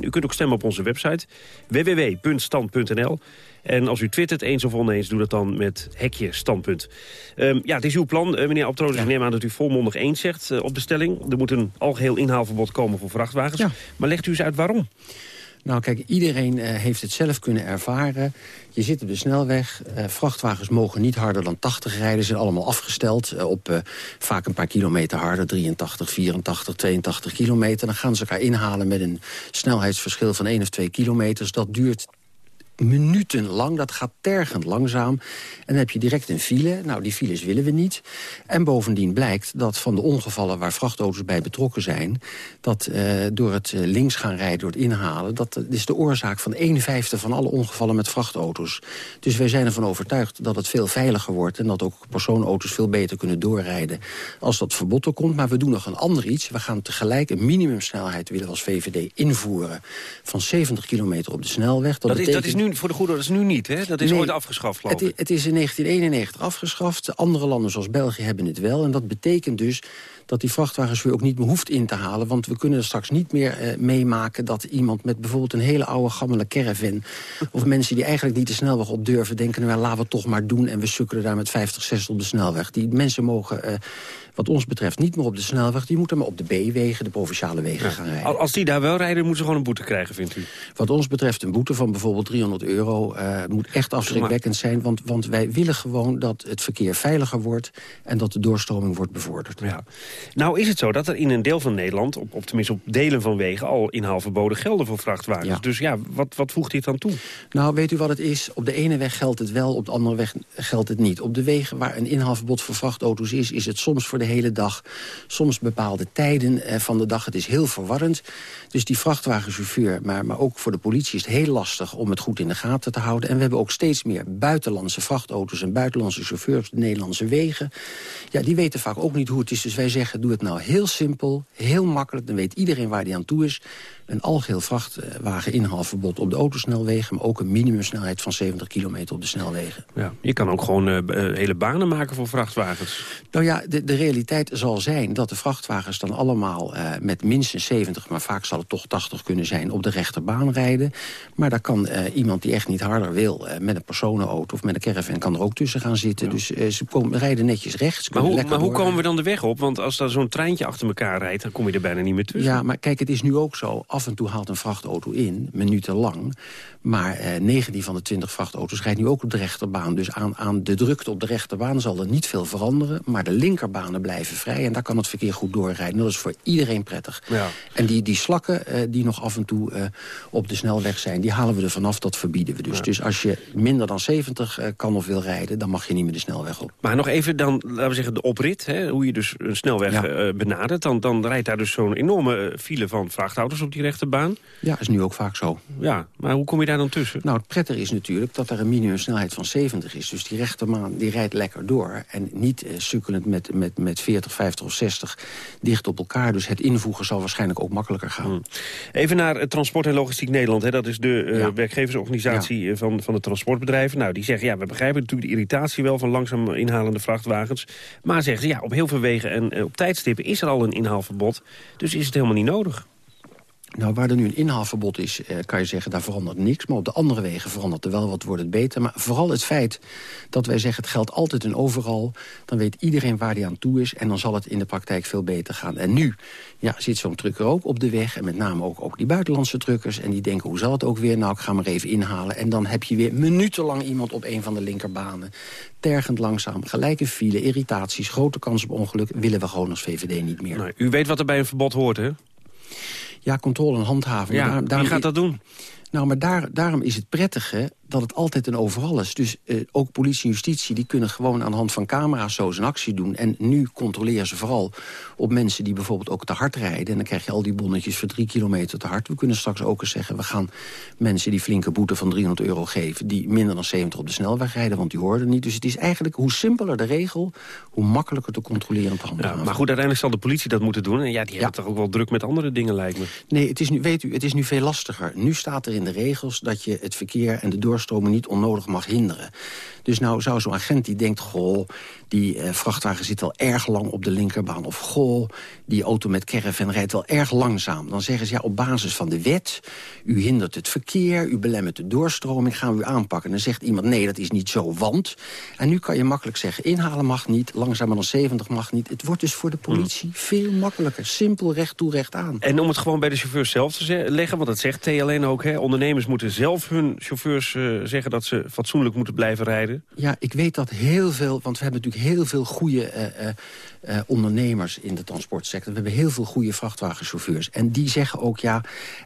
U kunt ook stemmen op onze website www.stand.nl. En als u twittert eens of oneens, doe dat dan met hekje standpunt. Um, ja, het is uw plan, uh, meneer Abtroos. Ja. Ik neem aan dat u volmondig eens zegt uh, op de stelling. Er moet een algeheel inhaalverbod komen voor vrachtwagens. Ja. Maar legt u eens uit waarom? Nou kijk, iedereen uh, heeft het zelf kunnen ervaren. Je zit op de snelweg, uh, vrachtwagens mogen niet harder dan 80 rijden. Ze zijn allemaal afgesteld uh, op vaak een paar kilometer harder. 83, 84, 82 kilometer. Dan gaan ze elkaar inhalen met een snelheidsverschil van 1 of 2 kilometers. Dat duurt minutenlang. Dat gaat tergend langzaam. En dan heb je direct een file. Nou, die files willen we niet. En bovendien blijkt dat van de ongevallen waar vrachtauto's bij betrokken zijn... dat uh, door het uh, links gaan rijden, door het inhalen... dat is de oorzaak van 1 vijfde van alle ongevallen met vrachtauto's. Dus wij zijn ervan overtuigd dat het veel veiliger wordt... en dat ook persoonauto's veel beter kunnen doorrijden als dat verbod er komt. Maar we doen nog een ander iets. We gaan tegelijk een minimumsnelheid willen als VVD invoeren... van 70 kilometer op de snelweg. Dat, dat, is, dat is nu nu, voor de goede, dat is nu niet, hè? Dat is Nee, ooit afgeschaft, geloof het, het is in 1991 afgeschaft. Andere landen zoals België hebben het wel. En dat betekent dus dat die vrachtwagens ook niet meer hoeft in te halen. Want we kunnen er straks niet meer eh, meemaken dat iemand met bijvoorbeeld een hele oude gammele caravan... [LAUGHS] of mensen die eigenlijk niet de snelweg op durven denken... nou, laten we het toch maar doen en we sukkelen daar met 50, 60 op de snelweg. Die mensen mogen, eh, wat ons betreft, niet meer op de snelweg. Die moeten maar op de B-wegen, de provinciale wegen gaan rijden. Al- Als die daar wel rijden, moeten ze gewoon een boete krijgen, vindt u? Wat ons betreft een boete van bijvoorbeeld 300 euro eh, moet echt afschrikwekkend zijn. Want, want wij willen gewoon dat het verkeer veiliger wordt en dat de doorstroming wordt bevorderd. Ja. Nou is het zo dat er in een deel van Nederland, op, op tenminste op delen van wegen... al inhaalverboden gelden voor vrachtwagens. Ja. Dus ja, wat, wat voegt dit dan toe? Nou, weet u wat het is? Op de ene weg geldt het wel, op de andere weg geldt het niet. Op de wegen waar een inhaalverbod voor vrachtauto's is... is het soms voor de hele dag, soms bepaalde tijden eh, van de dag. Het is heel verwarrend. Dus die vrachtwagenchauffeur, maar, maar ook voor de politie... is het heel lastig om het goed in de gaten te houden. En we hebben ook steeds meer buitenlandse vrachtauto's... en buitenlandse chauffeurs op de Nederlandse wegen. Ja, die weten vaak ook niet hoe het is. Dus wij zeggen, doe het nou heel simpel, heel makkelijk. Dan weet iedereen waar die aan toe is. Een algeheel vrachtwagen inhaalverbod op de autosnelwegen... maar ook een minimumsnelheid van 70 kilometer op de snelwegen. Ja, je kan ook gewoon eh, eh, hele banen maken voor vrachtwagens. Nou ja, de, de realiteit zal zijn dat de vrachtwagens dan allemaal eh, met minstens 70... maar vaak zal het toch 80 kunnen zijn, op de rechterbaan rijden. Maar daar kan eh, iemand die echt niet harder wil... eh, met een personenauto of met een caravan kan er ook tussen gaan zitten. Dus ze komen, rijden netjes rechts. Maar hoe, maar komen we dan de weg op? Want als daar zo'n treintje achter elkaar rijdt... dan kom je er bijna niet meer tussen. Ja, maar kijk, het is nu ook zo. Af en toe haalt een vrachtauto in, minutenlang. Maar eh, 19 van de 20 vrachtauto's rijdt nu ook op de rechterbaan. Dus aan, aan de drukte op de rechterbaan zal er niet veel veranderen. Maar de blijven vrij en daar kan het verkeer goed doorrijden. Dat is voor iedereen prettig. Ja. En die, die slakken eh, die nog af en toe eh, op de snelweg zijn... die halen we er vanaf, dat verbieden we dus. Dus als je minder dan 70 eh, kan of wil rijden... dan mag je niet meer de snelweg op. Maar nog even dan, laten we zeggen, de oprit. Hè, hoe je dus een snelweg Ja. benadert. Dan, dan rijdt daar dus zo'n enorme file van vrachtauto's op die rechterbaan. Ja, is nu ook vaak zo. Ja, maar hoe kom je daar dan tussen? Nou, het prettige is natuurlijk dat er een minimumsnelheid van 70 is. Dus die rechterbaan die rijdt lekker door. En niet sukkelend met, met, met 40, 50 of 60 dicht op elkaar. Dus het invoegen zal waarschijnlijk ook makkelijker gaan. Hmm. Even naar het Transport en Logistiek Nederland. Hè. Dat is de eh, Ja. werkgeversorganisatie eh, van, van de transportbedrijven. Nou, die zeggen, ja, we begrijpen natuurlijk de irritatie wel... van langzaam inhalende vrachtwagens. Maar zeggen ze, ja, op heel veel wegen en eh, op tijdstippen is er al een inhaalverbod. Dus is het helemaal niet nodig. Nou, waar er nu een inhaalverbod is, eh, kan je zeggen, daar verandert niks. Maar op de andere wegen verandert er wel wat, wordt het beter. Maar vooral het feit dat wij zeggen, het geldt altijd en overal. Dan weet iedereen waar die aan toe is. En dan zal het in de praktijk veel beter gaan. En nu ja, zit zo'n trucker ook op de weg. En met name ook, ook die buitenlandse truckers. En die denken, hoe zal het ook weer? Nou, ik ga maar even inhalen. En dan heb je weer minutenlang iemand op een van de linkerbanen. Tergend langzaam, gelijke file, irritaties, grote kans op ongeluk... willen we gewoon als VVD niet meer. Nou, u weet wat er bij een verbod hoort, hè? Ja, controle en handhaving. Ja, Daar- wie gaat dat doen? Nou, maar daar, daarom is het prettige dat het altijd en overal is. Dus eh, ook politie en justitie die kunnen gewoon aan de hand van camera's zo zijn actie doen. En nu controleren ze vooral op mensen die bijvoorbeeld ook te hard rijden. En dan krijg je al die bonnetjes voor drie kilometer te hard. We kunnen straks ook eens zeggen, we gaan mensen die flinke boete van 300 euro geven... die minder dan 70 op de snelweg rijden, want die hoorden niet. Dus het is eigenlijk, hoe simpeler de regel, hoe makkelijker te controleren en te Ja, handhaven. maar goed, uiteindelijk zal de politie dat moeten doen. En ja, die hebben toch ook wel druk met andere dingen, lijkt me. Nee, het is nu, weet u, het is nu veel lastiger. Nu staat er in de regels dat je het verkeer en de doorstroming niet onnodig mag hinderen. Dus nou zou zo'n agent die denkt, goh, die eh, vrachtwagen zit wel erg lang op de linkerbaan. Of goh, die auto met caravan rijdt wel erg langzaam. Dan zeggen ze, ja, op basis van de wet, u hindert het verkeer, u belemmert de doorstroming, gaan we u aanpakken. En dan zegt iemand, nee, dat is niet zo, want... En nu kan je makkelijk zeggen, inhalen mag niet, langzamer dan 70 mag niet. Het wordt dus voor de politie veel makkelijker. Simpel, recht toe, recht aan. En om het gewoon bij de chauffeurs zelf te leggen, want dat zegt TLN ook, hè, ondernemers moeten zelf hun chauffeurs eh, zeggen dat ze fatsoenlijk moeten blijven rijden. Ja, ik weet dat heel veel, want we hebben natuurlijk heel veel goede eh, eh, ondernemers in de transportsector. We hebben heel veel goede vrachtwagenchauffeurs. En die zeggen ook, ja,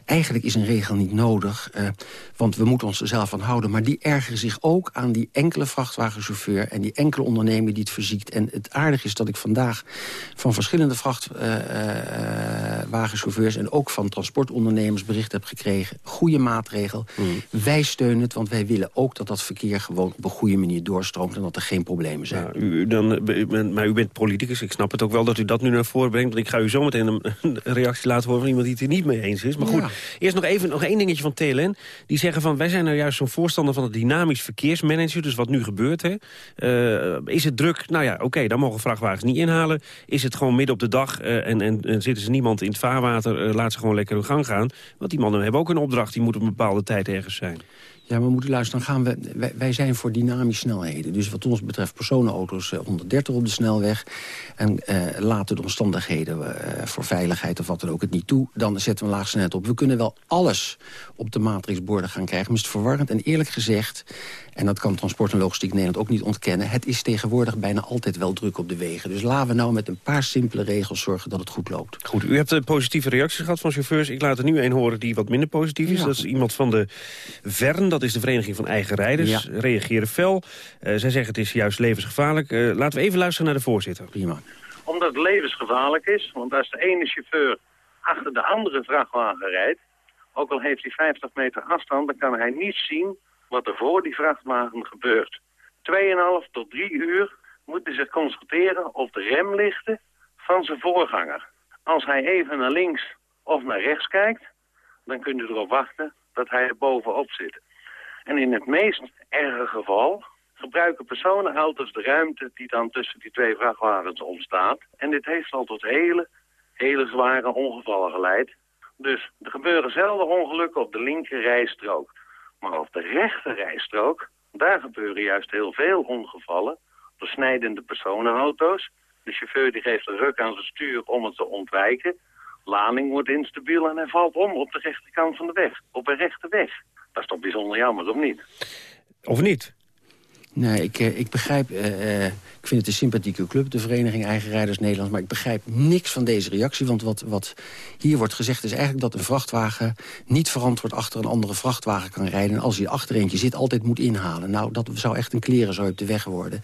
eigenlijk is een regel niet nodig, eh, want we moeten ons er zelf aan houden. Maar die ergeren zich ook aan die enkele vrachtwagenchauffeur en die enkele ondernemer die het verziekt. En het aardige is dat ik vandaag van verschillende vrachtwagenchauffeurs en ook van transportondernemers bericht heb gekregen. Goede maatregel. Wij steunen het, want wij willen ook dat dat verkeer gewoon op een goede manier doorstroomt en dat er geen problemen zijn. Nou, u, dan, eh, maar u bent politicus, Ik snap het ook wel dat u dat nu naar voren brengt. Want ik ga u zometeen een, een reactie laten horen van iemand die het er niet mee eens is. Maar goed, Ja. eerst nog even nog één dingetje van TLN. Die zeggen van, wij zijn nou juist zo'n voorstander van het dynamisch verkeersmanager. Dus wat nu gebeurt, hè. Eh, is het druk? Nou ja, oké, dan mogen vrachtwagens niet inhalen. Is het gewoon midden op de dag eh, en, en, en zitten ze niemand in het vaarwater... eh, laat ze gewoon lekker hun gang gaan. Want die mannen hebben ook een opdracht. Die moeten op een bepaalde tijd ergens zijn. Ja, maar moeten luisteren, dan gaan we, wij, zijn voor dynamische snelheden. Dus wat ons betreft personenauto's eh, 130 op de snelweg. En eh, laten de omstandigheden eh, voor veiligheid of wat dan ook het niet toe. Dan zetten we een laag snelheid op. We kunnen wel alles op de matrixborden gaan krijgen. Maar het is verwarrend en eerlijk gezegd... en dat kan Transport en Logistiek Nederland ook niet ontkennen... het is tegenwoordig bijna altijd wel druk op de wegen. Dus laten we nou met een paar simpele regels zorgen dat het goed loopt. Goed, u hebt een positieve reacties gehad van chauffeurs. Ik laat er nu een horen die wat minder positief is. Ja. Dat is iemand van de VERN, dat is de Vereniging van Eigen Rijders. Ja. Reageren fel. Eh, zij zeggen het is juist levensgevaarlijk. Eh, laten we even luisteren naar de voorzitter. Prima. Omdat het levensgevaarlijk is. Want als de ene chauffeur achter de andere vrachtwagen rijdt... ook al heeft hij 50 meter afstand... dan kan hij niet zien wat er voor die vrachtwagen gebeurt. 2,5 tot 3 uur moet hij zich concentreren op de remlichten van zijn voorganger. Als hij even naar links of naar rechts kijkt... dan kunt u erop wachten dat hij er bovenop zit. En in het meest erge geval gebruiken personenauto's de ruimte die dan tussen die twee vrachtwagens ontstaat. En dit heeft al tot hele, hele zware ongevallen geleid. Dus er gebeuren zelden ongelukken op de linker rijstrook. Maar op de rechter rijstrook, daar gebeuren juist heel veel ongevallen. Door snijdende personenauto's. De chauffeur die geeft een ruk aan zijn stuur om het te ontwijken. Lading wordt instabiel en hij valt om op de rechterkant van de weg. Op een rechte weg. Dat is toch bijzonder jammer, of niet? Of niet? Nee, ik, eh, ik begrijp... eh, eh, ik vind het een sympathieke club, de Vereniging Eigen Rijders Nederland... maar ik begrijp niks van deze reactie. Want wat, wat hier wordt gezegd is eigenlijk dat een vrachtwagen... niet verantwoord achter een andere vrachtwagen kan rijden... en als hij achter eentje zit, altijd moet inhalen. Nou, dat zou echt een klerenzooi op de weg worden.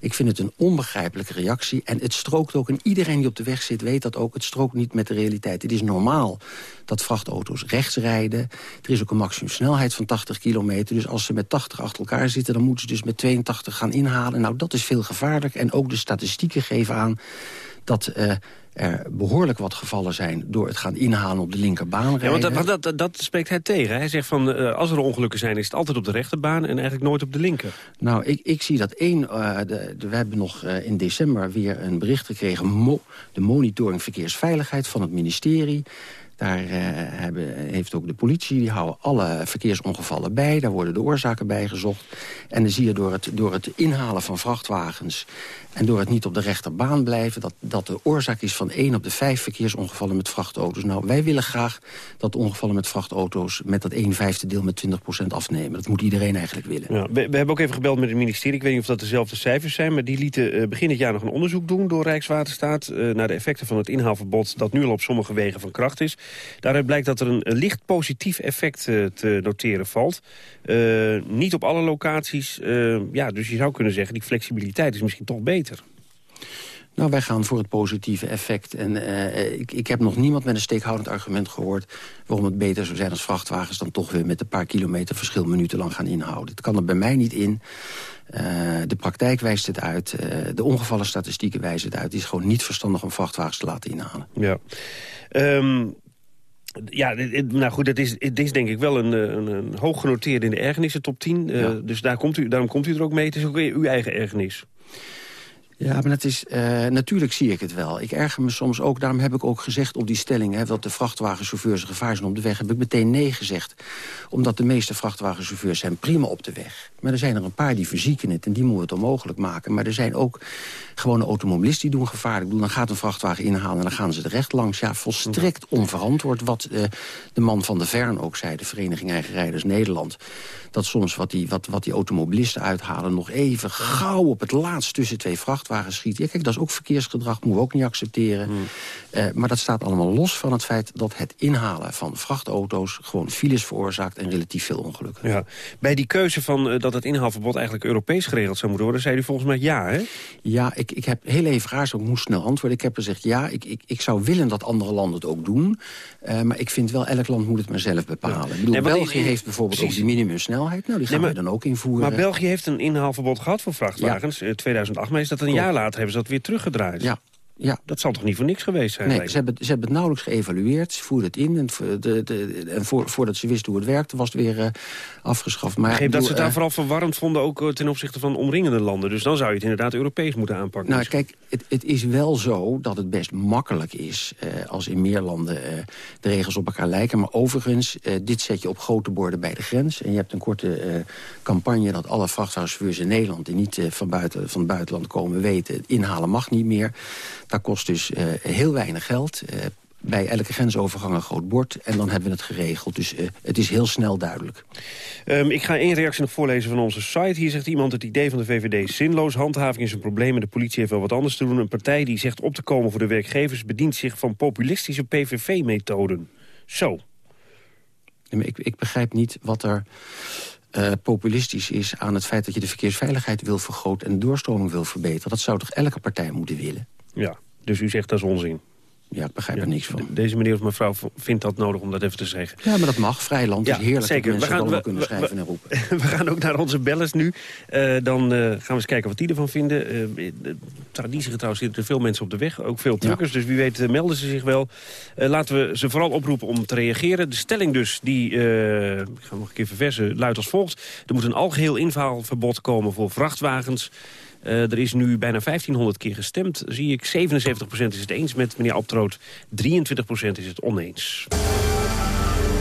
Ik vind het een onbegrijpelijke reactie. En het strookt ook, en iedereen die op de weg zit weet dat ook... het strookt niet met de realiteit. Het is normaal dat vrachtauto's rechts rijden. Er is ook een maximumsnelheid van 80 kilometer. Dus als ze met 80 achter elkaar zitten... dan moeten ze dus met 82 gaan inhalen. Nou, dat is veel En ook de statistieken geven aan dat eh, er behoorlijk wat gevallen zijn... door het gaan inhalen op de linkerbaan Ja, want dat, dat, dat, dat spreekt hij tegen. Hij zegt van, eh, als er ongelukken zijn, is het altijd op de rechterbaan... en eigenlijk nooit op de linker. Nou, ik, ik zie dat één... eh, de, de- we hebben nog in december weer een bericht gekregen... Mo- de monitoring verkeersveiligheid van het ministerie. Daar eh, hebben, heeft ook de politie, die houden alle verkeersongevallen bij. Daar worden de oorzaken bij gezocht. En dan zie je door het, door het inhalen van vrachtwagens... en door het niet op de rechterbaan blijven... dat, dat de oorzaak is van één op de vijf verkeersongevallen met vrachtauto's. Nou, wij willen graag dat ongevallen met vrachtauto's... met dat 1 vijfde deel met 20% afnemen. Dat moet iedereen eigenlijk willen. Ja, we, hebben ook even gebeld met het ministerie. Ik weet niet of dat dezelfde cijfers zijn... maar die lieten eh, begin dit jaar nog een onderzoek doen door Rijkswaterstaat... eh, naar de effecten van het inhaalverbod dat nu al op sommige wegen van kracht is. Daaruit blijkt dat er een, licht positief effect eh, te noteren valt. Eh, niet op alle locaties. eh, ja, dus je zou kunnen zeggen, die flexibiliteit is misschien toch beter. Nou, wij gaan voor het positieve effect. En ik, ik heb nog niemand met een steekhoudend argument gehoord... waarom het beter zou zijn als vrachtwagens dan toch weer... met een paar kilometer verschil minutenlang gaan inhouden. Het kan er bij mij niet in. De praktijk wijst het uit. Eh, de ongevallenstatistieken wijzen het uit. Het is gewoon niet verstandig om vrachtwagens te laten inhalen. Ja. Ehm, ja, nou goed, het is, het is denk ik wel een, eh, een, een hoog genoteerde in de ergernissen top 10. Eh, Dus daar komt u, daarom komt u er ook mee. Het is ook weer uw eigen ergernis. Ja, maar dat is, eh, natuurlijk zie ik het wel. Ik erger me soms ook, daarom heb ik ook gezegd op die stelling... Hè, dat de vrachtwagenchauffeurs een gevaar zijn op de weg... heb ik meteen nee gezegd. Omdat de meeste vrachtwagenchauffeurs zijn prima op de weg. Maar er zijn er een paar die verzieken het en die moeten het onmogelijk maken. Maar er zijn ook gewone automobilisten die doen gevaarlijk. Ik bedoel, dan gaat een vrachtwagen inhalen en dan gaan ze er recht langs. Ja, volstrekt onverantwoord. Wat eh, de man van de Vern ook zei, de Vereniging Eigen Rijders Nederland... dat soms wat die, wat, wat die automobilisten uithalen... nog even gauw op het laatst tussen twee vrachtwagens schieten. Ja, kijk, dat is ook verkeersgedrag, moeten we ook niet accepteren. Eh, maar dat staat allemaal los van het feit dat het inhalen van vrachtauto's... gewoon files veroorzaakt en relatief veel ongelukken. Ja. Bij die keuze van eh, dat het inhaalverbod eigenlijk Europees geregeld zou moeten worden... zei u volgens mij ja, hè? Ja, ik, ik heb heel even geaarzeld, ik moest snel antwoorden. Ik heb gezegd ja, ik, ik, ik zou willen dat andere landen het ook doen. Eh, maar ik vind wel, elk land moet het maar zelf bepalen. Ik bedoel, Nee, België in- heeft bijvoorbeeld precies. ook die minimumsnelheid. Nou, die gaan Nee, maar- we dan ook invoeren. Maar België heeft een inhaalverbod gehad voor vrachtwagens, eh, 2008. Maar is dat een jaar later hebben ze dat weer teruggedraaid. Ja. Ja. Dat zal toch niet voor niks geweest zijn? Nee, ze hebben, ze hebben het nauwelijks geëvalueerd. Ze voerden het in en, de, de, en voor, voordat ze wisten hoe het werkte was het weer eh, afgeschaft. Maar dat ze het daar eh, vooral verwarrend vonden... ook eh, ten opzichte van omringende landen. Dus dan zou je het inderdaad Europees moeten aanpakken. Nou, kijk, het, het is wel zo dat het best makkelijk is... als in meer landen de regels op elkaar lijken. Maar overigens, dit zet je op grote borden bij de grens. En je hebt een korte campagne dat alle vrachtwagenchauffeurs in Nederland... die niet van, buiten, van het buitenland komen weten... het inhalen mag niet meer. Dat kost dus eh, heel weinig geld... Eh, bij elke grensovergang een groot bord en dan hebben we het geregeld. Dus eh, het is heel snel duidelijk. Ehm, ik ga één reactie nog voorlezen van onze site. Hier zegt iemand het idee van de VVD is zinloos. Handhaving is een probleem en de politie heeft wel wat anders te doen. Een partij die zegt op te komen voor de werkgevers... bedient zich van populistische PVV-methoden. Zo. Nee, Ik, ik begrijp niet wat er populistisch is aan het feit dat je de verkeersveiligheid wil vergroten... en de doorstroming wil verbeteren. Dat zou toch elke partij moeten willen? Ja, dus u zegt dat is onzin. Ja, ik begrijp er niks van. Deze meneer of mevrouw vindt dat nodig om dat even te zeggen. Ja, maar dat mag. Vrij land is heerlijk zeker. dat mensen we gaan, we- kunnen we- schrijven en roepen. [LAUGHS] We gaan ook naar onze bellers nu. Eh, dan eh, gaan we eens kijken wat die ervan vinden. Eh de- traditiegetrouw zitten er veel mensen op de weg. Ook veel truckers, dus wie weet eh, melden ze zich wel. Eh, laten we ze vooral oproepen om te reageren. De stelling dus, die, eh, ik ga nog een keer verversen, luidt als volgt. Er moet een algeheel invaalverbod komen voor vrachtwagens. Eh, er is nu bijna 1500 keer gestemd, zie ik. 77% is het eens met meneer Abtroot. 23% is het oneens.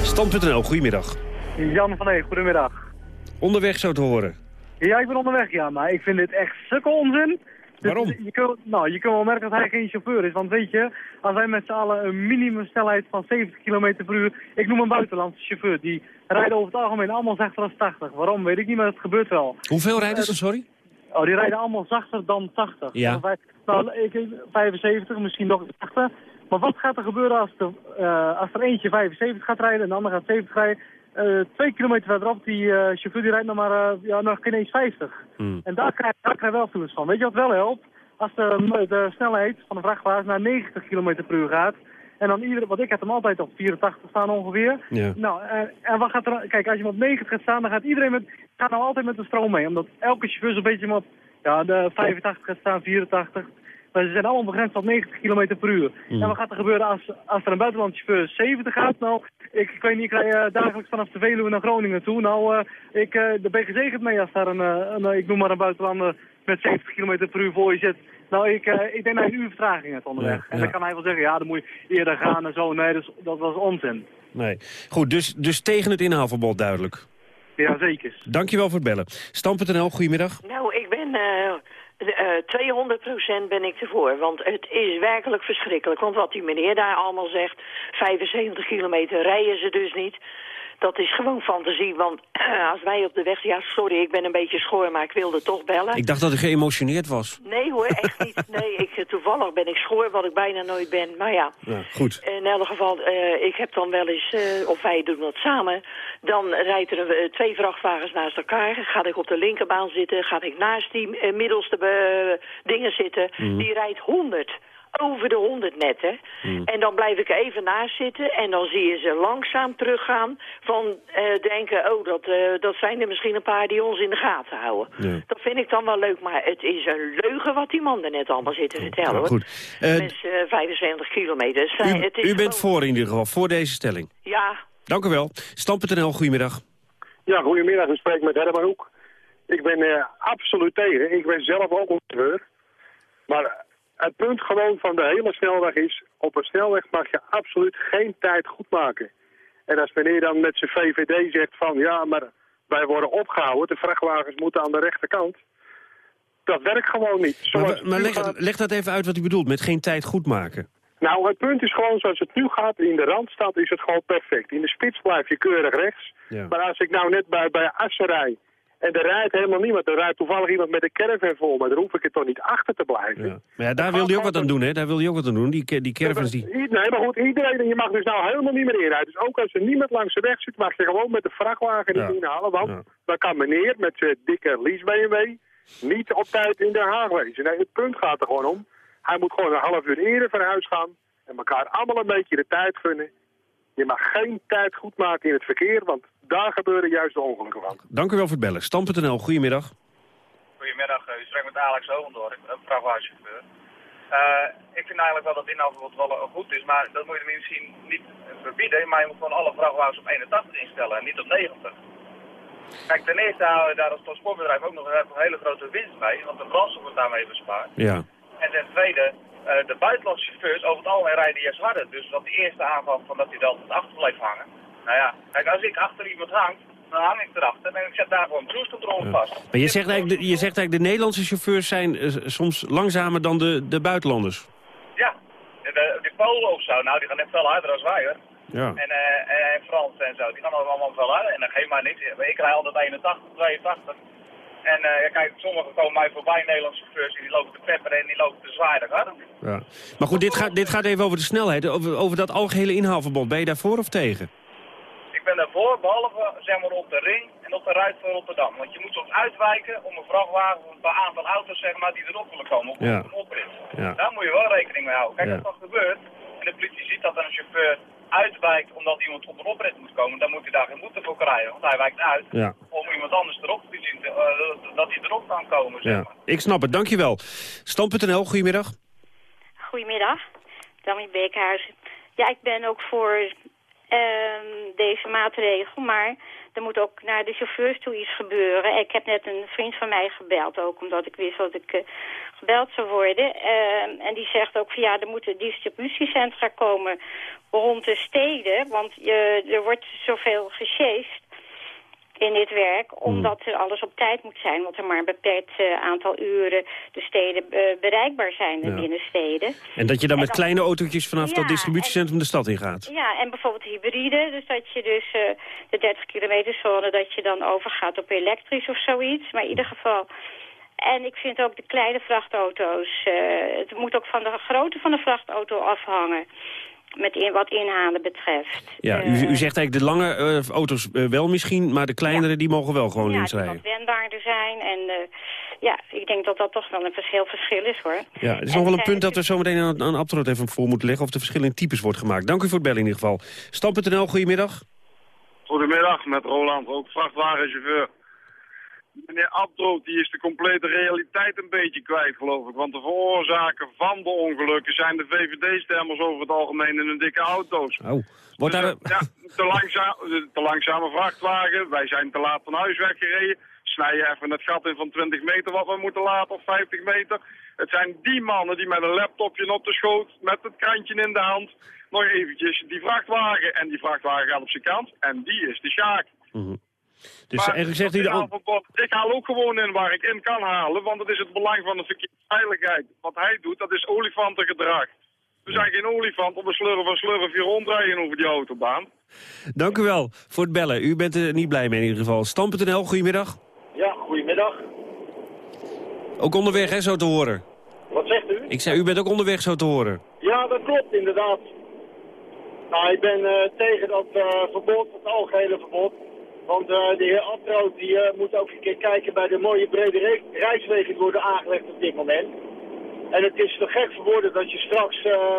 Stand.nl, goedemiddag. Jan van Eeg, goedemiddag. Onderweg zo te horen. Ja, ik ben onderweg, ja, maar ik vind dit echt sukkel onzin. Dus Waarom? Je kunt, nou, je kunt wel merken dat hij geen chauffeur is. Want weet je, als wij met z'n allen een minimumsnelheid van 70 km per uur... Ik noem een buitenlandse chauffeur, die rijden over het algemeen allemaal zachter dan 80. Waarom, weet ik niet, maar het gebeurt wel. Hoeveel rijders er, sorry? Oh, die rijden allemaal zachter dan 80. Ja. Nou, ik, 75, misschien nog 80. Maar wat gaat er gebeuren als, de, eh, als er eentje 75 gaat rijden en de ander gaat 70 rijden? Eh, twee kilometer verderop, die eh, chauffeur die rijdt nog maar ja, nog geen eens 50. En daar krijg, daar krijg je wel files van. Weet je wat wel helpt? Als de, de snelheid van de vrachtwagen naar 90 km per uur gaat. En dan iedereen, want ik heb hem altijd op 84 staan ongeveer. Ja. Nou, en, en wat gaat er, kijk, als je hem op 90 gaat staan, dan gaat iedereen met, gaat nou altijd met de stroom mee. Omdat elke chauffeur zo'n beetje maar op ja, de 85 gaat staan, 84. Maar ze zijn allemaal begrensd op 90 km per uur. Mm. En wat gaat er gebeuren als, als er een buitenlandse chauffeur 70 gaat? Nou, ik, ik weet niet, ik rij eh, dagelijks vanaf de Veluwe naar Groningen toe. Nou, eh, ik, eh daar ben ik gezegend mee als daar een, eh, een, eh, ik noem maar een buitenlander met 70 km per uur voor je zit. Nou, ik, eh, ik denk dat je een uur vertraging hebt onderweg. Ja, En ja. dan kan hij wel zeggen, ja, dan moet je eerder gaan en zo. Nee, dus, dat was onzin. Nee. Goed, dus, dus tegen het inhaalverbod duidelijk. Ja, zeker. Dankjewel voor het bellen. Stam.nl, goedemiddag. Nou, ik ben eh, eh, 200% ben ik ervoor. Want het is werkelijk verschrikkelijk. Want wat die meneer daar allemaal zegt, 75 kilometer rijden ze dus niet. Dat is gewoon fantasie, want [CLEARS THROAT] als wij op de weg... Ja, sorry, ik ben een beetje schoor, maar ik wilde toch bellen. Ik dacht dat u geëmotioneerd was. Nee hoor, echt niet. [LAUGHS] Nee, ik, toevallig ben ik schoor, wat ik bijna nooit ben. Maar ja, Ja, goed. in elk geval, eh, ik heb dan wel eens, eh, of wij doen dat samen... dan rijden er eh, twee vrachtwagens naast elkaar. Ga ik op de linkerbaan zitten, ga ik naast die eh, middelste eh, dingen zitten. Mhm. Die rijdt 100. Over de 100 net, hè. En dan blijf ik er even naast zitten en dan zie je ze langzaam teruggaan van eh, denken, oh, dat, eh, dat zijn er misschien een paar die ons in de gaten houden. Ja. Dat vind ik dan wel leuk, maar het is een leugen wat die man er net allemaal zit te vertellen, Ja, hoor. goed. Eh, Met eh, 75 kilometer. Zijn- U, het is u bent gewoon- voor in ieder geval, voor deze stelling. Ja, Dank u wel. Stam.nl, goedemiddag. Ja, goedemiddag. Ik spreek met Herman Hoek. Ik ben eh, absoluut tegen. Ik ben zelf ook een. Maar het punt gewoon van de hele snelweg is... op een snelweg mag je absoluut geen tijd goed maken. En als meneer dan met zijn VVD zegt van... ja, maar wij worden opgehouden, de vrachtwagens moeten aan de rechterkant... dat werkt gewoon niet. Zoals Maar, maar leg, gaat- leg dat even uit wat u bedoelt met geen tijd goed maken. nou, het punt is gewoon zoals het nu gaat. In de Randstad is het gewoon perfect. In de spits blijf je keurig rechts. Ja. Maar als ik nou net bij, bij Assen rij... en er rijdt helemaal niemand... er rijdt toevallig iemand met een caravan voor... maar dan hoef ik er toch niet achter te blijven. Maar ja, daar wil hij ook wat aan doen, hè? Daar wil hij ook wat aan doen. Die, die caravans die... Nee, maar goed, iedereen, je mag dus nou helemaal niet meer inrijden. Dus ook als er niemand langs de weg zit, mag je gewoon met de vrachtwagen niet Ja. inhalen. Want dan kan meneer met zijn dikke lease BMW niet op tijd in Den Haag wezen. Nee, het punt gaat er gewoon om. Hij moet gewoon een half uur eerder van huis gaan en elkaar allemaal een beetje de tijd gunnen. Je mag geen tijd goed maken in het verkeer, want daar gebeuren juist de ongelukken van. Dank u wel voor het bellen. Stam.nl, goedemiddag. Goedemiddag, eh, u spreekt met Alex Hogendorp, ik ben ook vrachtwagenchauffeur. Eh, ik vind eigenlijk wel dat inhaalverbod wel eh, goed is, maar dat moet je misschien niet verbieden, maar je moet gewoon alle vrachtwagens op 81 instellen en niet op 90. Kijk, ten eerste houden we daar als transportbedrijf ook nog een hele grote winst bij, want de brandstof wordt daarmee bespaard. Ja. En ten tweede, eh, de buitenlandse chauffeurs over het algemeen rijden juist harder. Dus dat die eerste aanval van dat hij dan achter blijft hangen. Nou ja, kijk, als ik achter iemand hang, dan hang ik erachter en ik zet daar gewoon cruise control vast. Maar je zegt eigenlijk, de, je zegt eigenlijk de Nederlandse chauffeurs zijn eh, soms langzamer dan de, de buitenlanders. Ja, de, de, Polen of zo, nou die gaan net veel harder als wij hoor. Ja. En, eh en Frans en zo, die gaan allemaal veel harder en dan geef maar niks. Ik rij altijd 81, 82. En eh, kijk, sommigen komen mij voorbij, Nederlandse chauffeurs, die lopen te pepperen en die lopen te zwaarder. Ja. Maar goed, dit gaat, dit gaat even over de snelheid. Over, over dat algehele inhaalverbod. Ben je daarvoor of tegen? Ik ben daarvoor, behalve zeg maar op de ring en op de ruit van Rotterdam. Want je moet soms uitwijken om een vrachtwagen of een aantal auto's zeg maar, die erop willen komen op Ja. een oprit. Ja. Daar moet je wel rekening mee houden. Kijk, Ja. als dat gebeurt en de politie ziet dat een chauffeur uitwijkt omdat iemand op een oprit moet komen, dan moet hij daar geen boete voor krijgen. Want hij wijkt uit Ja. om iemand anders erop te zien, eh, dat hij erop kan komen. Zeg Ja. Ik snap het, dankjewel. Stand.nl, goedemiddag. Goedemiddag, Dammy Beekhuizen. Ja, ik ben ook voor deze maatregel, maar er moet ook naar de chauffeurs toe iets gebeuren. Ik heb net een vriend van mij gebeld, ook omdat ik wist dat ik eh, gebeld zou worden. Ehm, en die zegt ook van ja, er moeten distributiecentra komen rond de steden, want je, er wordt zoveel gesjeest in dit werk, omdat er alles op tijd moet zijn, want er maar een beperkt eh, aantal uren de steden eh, bereikbaar zijn, de Ja. binnensteden. En dat je dan En met kleine autootjes vanaf Ja, dat distributiecentrum de stad ingaat. Ja, en bijvoorbeeld hybride, dus dat je dus eh, de 30 kilometer zone, dat je dan overgaat op elektrisch of zoiets. Maar in ieder geval... En ik vind ook de kleine vrachtauto's, het moet ook van de grootte van de vrachtauto afhangen. Met in, wat inhalen betreft. Ja, u, u zegt eigenlijk de lange eh, auto's eh, wel misschien, maar de kleinere die mogen wel gewoon ja, links die rijden. wat wendbaarder zijn. En eh, ja, ik denk dat dat toch wel een verschil, verschil is hoor. Ja, het is En nog wel een punt dat we zometeen aan, aan Abtrot even voor moeten leggen... of de verschillende types wordt gemaakt. Dank u voor het bellen in ieder geval. Stam.nl, goedemiddag. Goedemiddag, met Roland, ook vrachtwagenchauffeur. Meneer Abdroot, die is de complete realiteit een beetje kwijt, geloof ik. Want de veroorzaker van de ongelukken zijn de VVD-stemmers over het algemeen in hun dikke auto's. Oh, wordt daar... Ja, te, langzaam, te langzame vrachtwagen, wij zijn te laat van huis weggereden. Snijden even het gat in van 20 meter wat we moeten laten, of 50 meter. Het zijn die mannen die met een laptopje op de schoot, met het krantje in de hand, nog eventjes die vrachtwagen. En die vrachtwagen gaat op zijn kant, en die is de Sjaak. Dus eigenlijk zegt u... De, Ik haal ook gewoon in waar ik in kan halen, want het is het belang van de verkeersveiligheid. Wat hij doet, dat is olifantengedrag. We zijn geen olifant op een slurf van slurf hier rondrijden over die autobaan. Dank u wel voor het bellen. U bent er niet blij mee in ieder geval. Stam.nl, goedemiddag. Ja, goedemiddag. Ook onderweg, hè, zo te horen. Wat zegt u? Ik zei, u bent ook onderweg, zo te horen. Ja, dat klopt inderdaad. Nou, ik ben eh, tegen dat eh, verbod, het algehele verbod. Want eh, de heer Abtroot die, eh, moet ook een keer kijken bij de mooie brede re- reiswegen die worden aangelegd op dit moment. En het is toch gek voor dat je straks eh,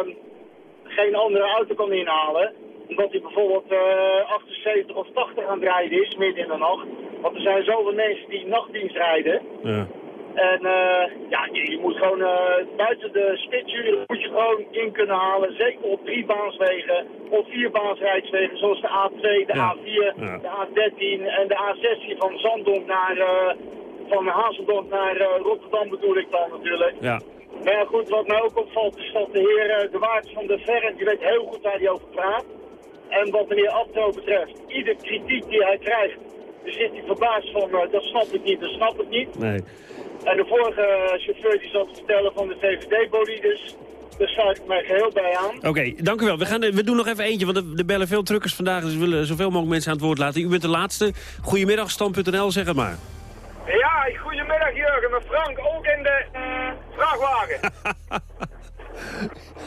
geen andere auto kan inhalen. Omdat hij bijvoorbeeld eh 78 of 80 aan het rijden is, midden in de nacht. Want er zijn zoveel mensen die nachtdienst rijden. Ja. En eh, ja, je, je moet gewoon eh, buiten de spitsuren moet je gewoon in kunnen halen. Zeker op drie baanswegen of vier baansrijdswegen zoals de A2, de Ja. A4, Ja. de A13 en de A16 van Zandonk naar, eh, van Hazeldonk naar Rotterdam bedoel ik dan natuurlijk. Ja. Maar ja, goed, wat mij ook opvalt is dat de heer De Waard van de Verre, die weet heel goed waar hij over praat. En wat meneer Abto betreft, ieder kritiek die hij krijgt, dan zit hij verbaasd van, dat snap ik niet, dat snap ik niet. Nee. En de vorige chauffeur die zat te vertellen van de VVD-bolides, daar sluit ik mij geheel bij aan. Oké, dank u wel. We, gaan, we doen nog even eentje, want er, bellen veel truckers vandaag... dus we willen zoveel mogelijk mensen aan het woord laten. U bent de laatste. Goedemiddag, Stam.nl, zeg het maar. Ja, goedemiddag Jurgen, met Frank, ook in de vrachtwagen. [LAUGHS]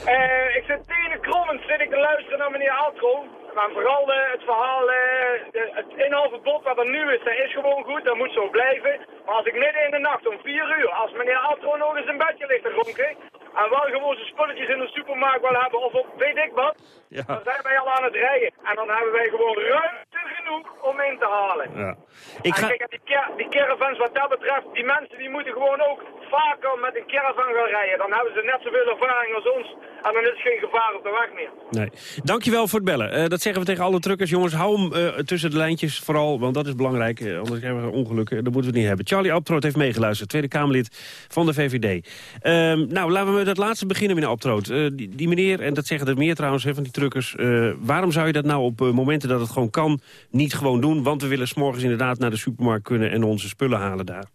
Eh, ik zit tegen krommend zit ik te luisteren naar meneer Altro. Maar vooral het verhaal, eh, het inhaalverbod wat er nu is, dat is gewoon goed, dat moet zo blijven. Maar als ik midden in de nacht om 4 uur, als meneer Altro nog eens in bedje ligt te ronken, en wel gewoon zijn spulletjes in de supermarkt wil hebben of op weet ik wat, Ja. dan zijn wij al aan het rijden. En dan hebben wij gewoon ruimte genoeg om in te halen. Ja. Ik En ga... kijk, en die, car- die caravans wat dat betreft, die mensen die moeten gewoon ook vaker met een caravan gaan rijden. Dan hebben ze net zoveel ervaring als ons en dan is geen gevaar op de weg meer. Nee. Dankjewel voor het bellen. Eh, dat zeggen we tegen alle truckers. Jongens, hou hem eh, tussen de lijntjes vooral, want dat is belangrijk. Eh, anders krijgen we ongelukken. Dat moeten we niet hebben. Charlie Abtroot heeft meegeluisterd, Tweede Kamerlid van de VVD. Ehm, nou, laten we met het laatste beginnen, meneer Abtroot. Die, die meneer, en dat zeggen er meer trouwens van die truckers... waarom zou je dat nou op momenten dat het gewoon kan niet gewoon doen? Want we willen s'morgens inderdaad naar de supermarkt kunnen en onze spullen halen daar.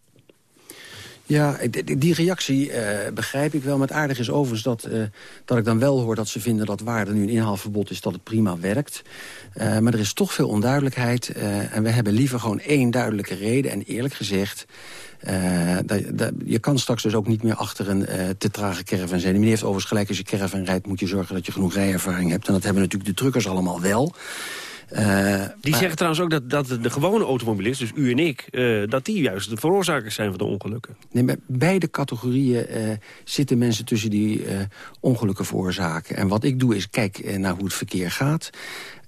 Ja, die- reactie eh, begrijp ik wel. Maar het aardige is overigens dat, eh, dat ik dan wel hoor dat ze vinden dat waar er nu een inhaalverbod is, dat het prima werkt. Eh, maar er is toch veel onduidelijkheid. en we hebben liever gewoon één duidelijke reden. En eerlijk gezegd, dat, je kan straks dus ook niet meer achter een te trage caravan zijn. Meneer heeft overigens gelijk, als je caravan rijdt moet je zorgen dat je genoeg rijervaring hebt. En dat hebben natuurlijk de truckers allemaal wel. Eh, Die maar- zeggen trouwens ook dat, dat de gewone automobilist, dus u en ik... eh, dat die juist de veroorzakers zijn van de ongelukken. Nee, bij beide categorieën eh, zitten mensen tussen die ongelukken veroorzaken. En wat ik doe is kijk naar hoe het verkeer gaat.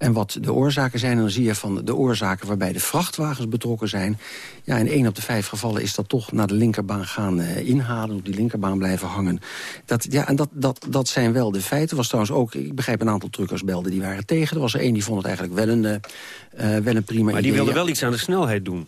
En wat de oorzaken zijn. En dan zie je van de oorzaken waarbij de vrachtwagens betrokken zijn. Ja, in één op de vijf gevallen is dat toch naar de linkerbaan gaan eh, inhalen. Op die linkerbaan blijven hangen. Dat, ja, en dat, dat, dat zijn wel de feiten. Was trouwens ook, ik begrijp een aantal truckers belden die waren tegen. Er was er één die vond het eigenlijk wel een, eh, eh, wel een prima Maar die idee. wilde Ja. wel iets aan de snelheid doen.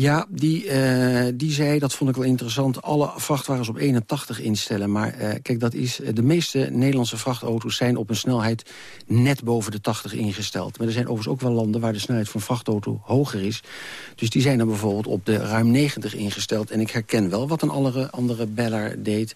Ja, die, eh, die zei, dat vond ik wel interessant... alle vrachtwagens op 81 instellen. Maar eh, kijk, dat is, de meeste Nederlandse vrachtauto's... zijn op een snelheid net boven de 80 ingesteld. Maar er zijn overigens ook wel landen... waar de snelheid van een vrachtauto hoger is. Dus die zijn dan bijvoorbeeld op de ruim 90 ingesteld. En ik herken wel wat een andere, beller deed...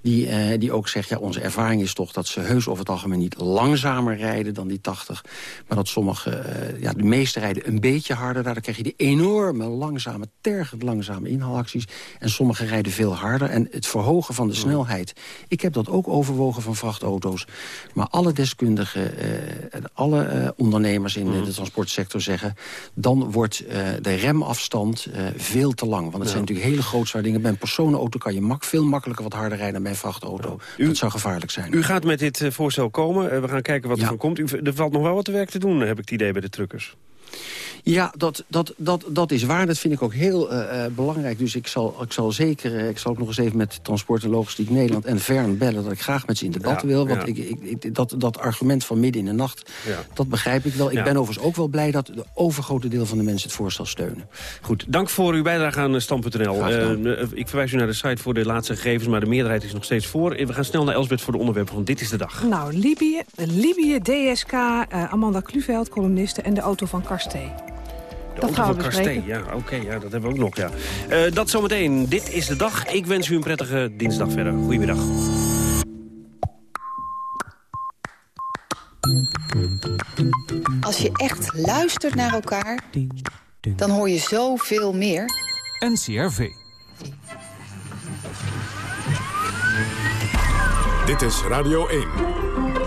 Die, eh, die ook zegt, ja, onze ervaring is toch... dat ze heus over het algemeen niet langzamer rijden dan die 80... maar dat sommige, eh, ja, de meeste rijden een beetje harder. Daardoor krijg je die enorme, langzame, tergend langzame inhaalacties. En sommige rijden veel harder. En het verhogen van de snelheid... ik heb dat ook overwogen van vrachtauto's. Maar alle deskundigen, eh, en alle eh, ondernemers in de transportsector zeggen... dan wordt eh, de remafstand veel te lang. Want het Ja. zijn natuurlijk hele grootzwaar dingen. Bij een personenauto kan je mak veel makkelijker wat harder rijden dan bij een vrachtauto. dat zou gevaarlijk zijn. U gaat met dit voorstel komen. We gaan kijken wat er van komt. U, er valt nog wel wat te werk te doen, heb ik het idee bij de truckers. Ja, dat, dat, dat, dat is waar. Dat vind ik ook heel eh, eh, belangrijk. Dus ik zal, ik zal zeker, eh, ik zal ook nog eens even met Transport en Logistiek Nederland en Vern bellen... dat ik graag met ze in debat Ja, wil. Want ja. ik, ik, dat, dat argument van midden in de nacht, Ja. dat begrijp ik wel. Ik Ja. ben overigens ook wel blij dat de overgrote deel van de mensen het voorstel steunen. Goed, dank voor uw bijdrage aan eh, ik verwijs u naar de site voor de laatste gegevens... maar de meerderheid is nog steeds voor. We gaan snel naar Elsbeth voor de onderwerpen van Dit is de Dag. Nou, Libië, Libië DSK, eh, Amanda Kluveld, columniste en de auto van Karsté. De Dat auto gaan we van. Karsté. Ja, oké, ja, dat hebben we ook nog, ja. Eh, dat zometeen. Dit is de dag. Ik wens u een prettige dinsdag verder. Goedemiddag. Als je echt luistert naar elkaar, dan hoor je zoveel meer. NCRV. Dit is Radio 1.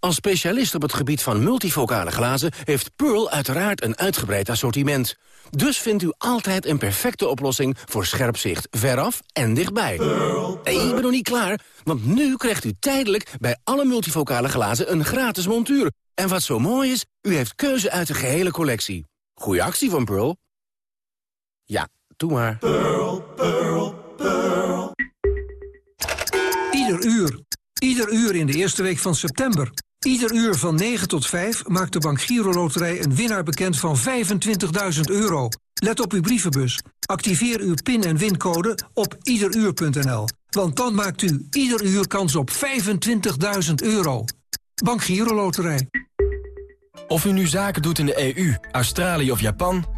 Als specialist op het gebied van multifocale glazen... heeft Pearl uiteraard een uitgebreid assortiment. Dus vindt u altijd een perfecte oplossing voor scherp zicht veraf en dichtbij. Hey, ik ben nog niet klaar, want nu krijgt u tijdelijk... bij alle multifocale glazen een gratis montuur. En wat zo mooi is, u heeft keuze uit de gehele collectie. Goeie actie van Pearl. Ja, doe maar. Ieder uur. Ieder uur in de eerste week van september. Ieder uur van 9 tot 5 maakt de Bank Giro Loterij een winnaar bekend van 25.000 euro. Let op uw brievenbus. Activeer uw PIN- en wincode op iederuur.nl. Want dan maakt u ieder uur kans op 25.000 euro. Bank Giro Loterij. Of u nu zaken doet in de EU, Australië of Japan...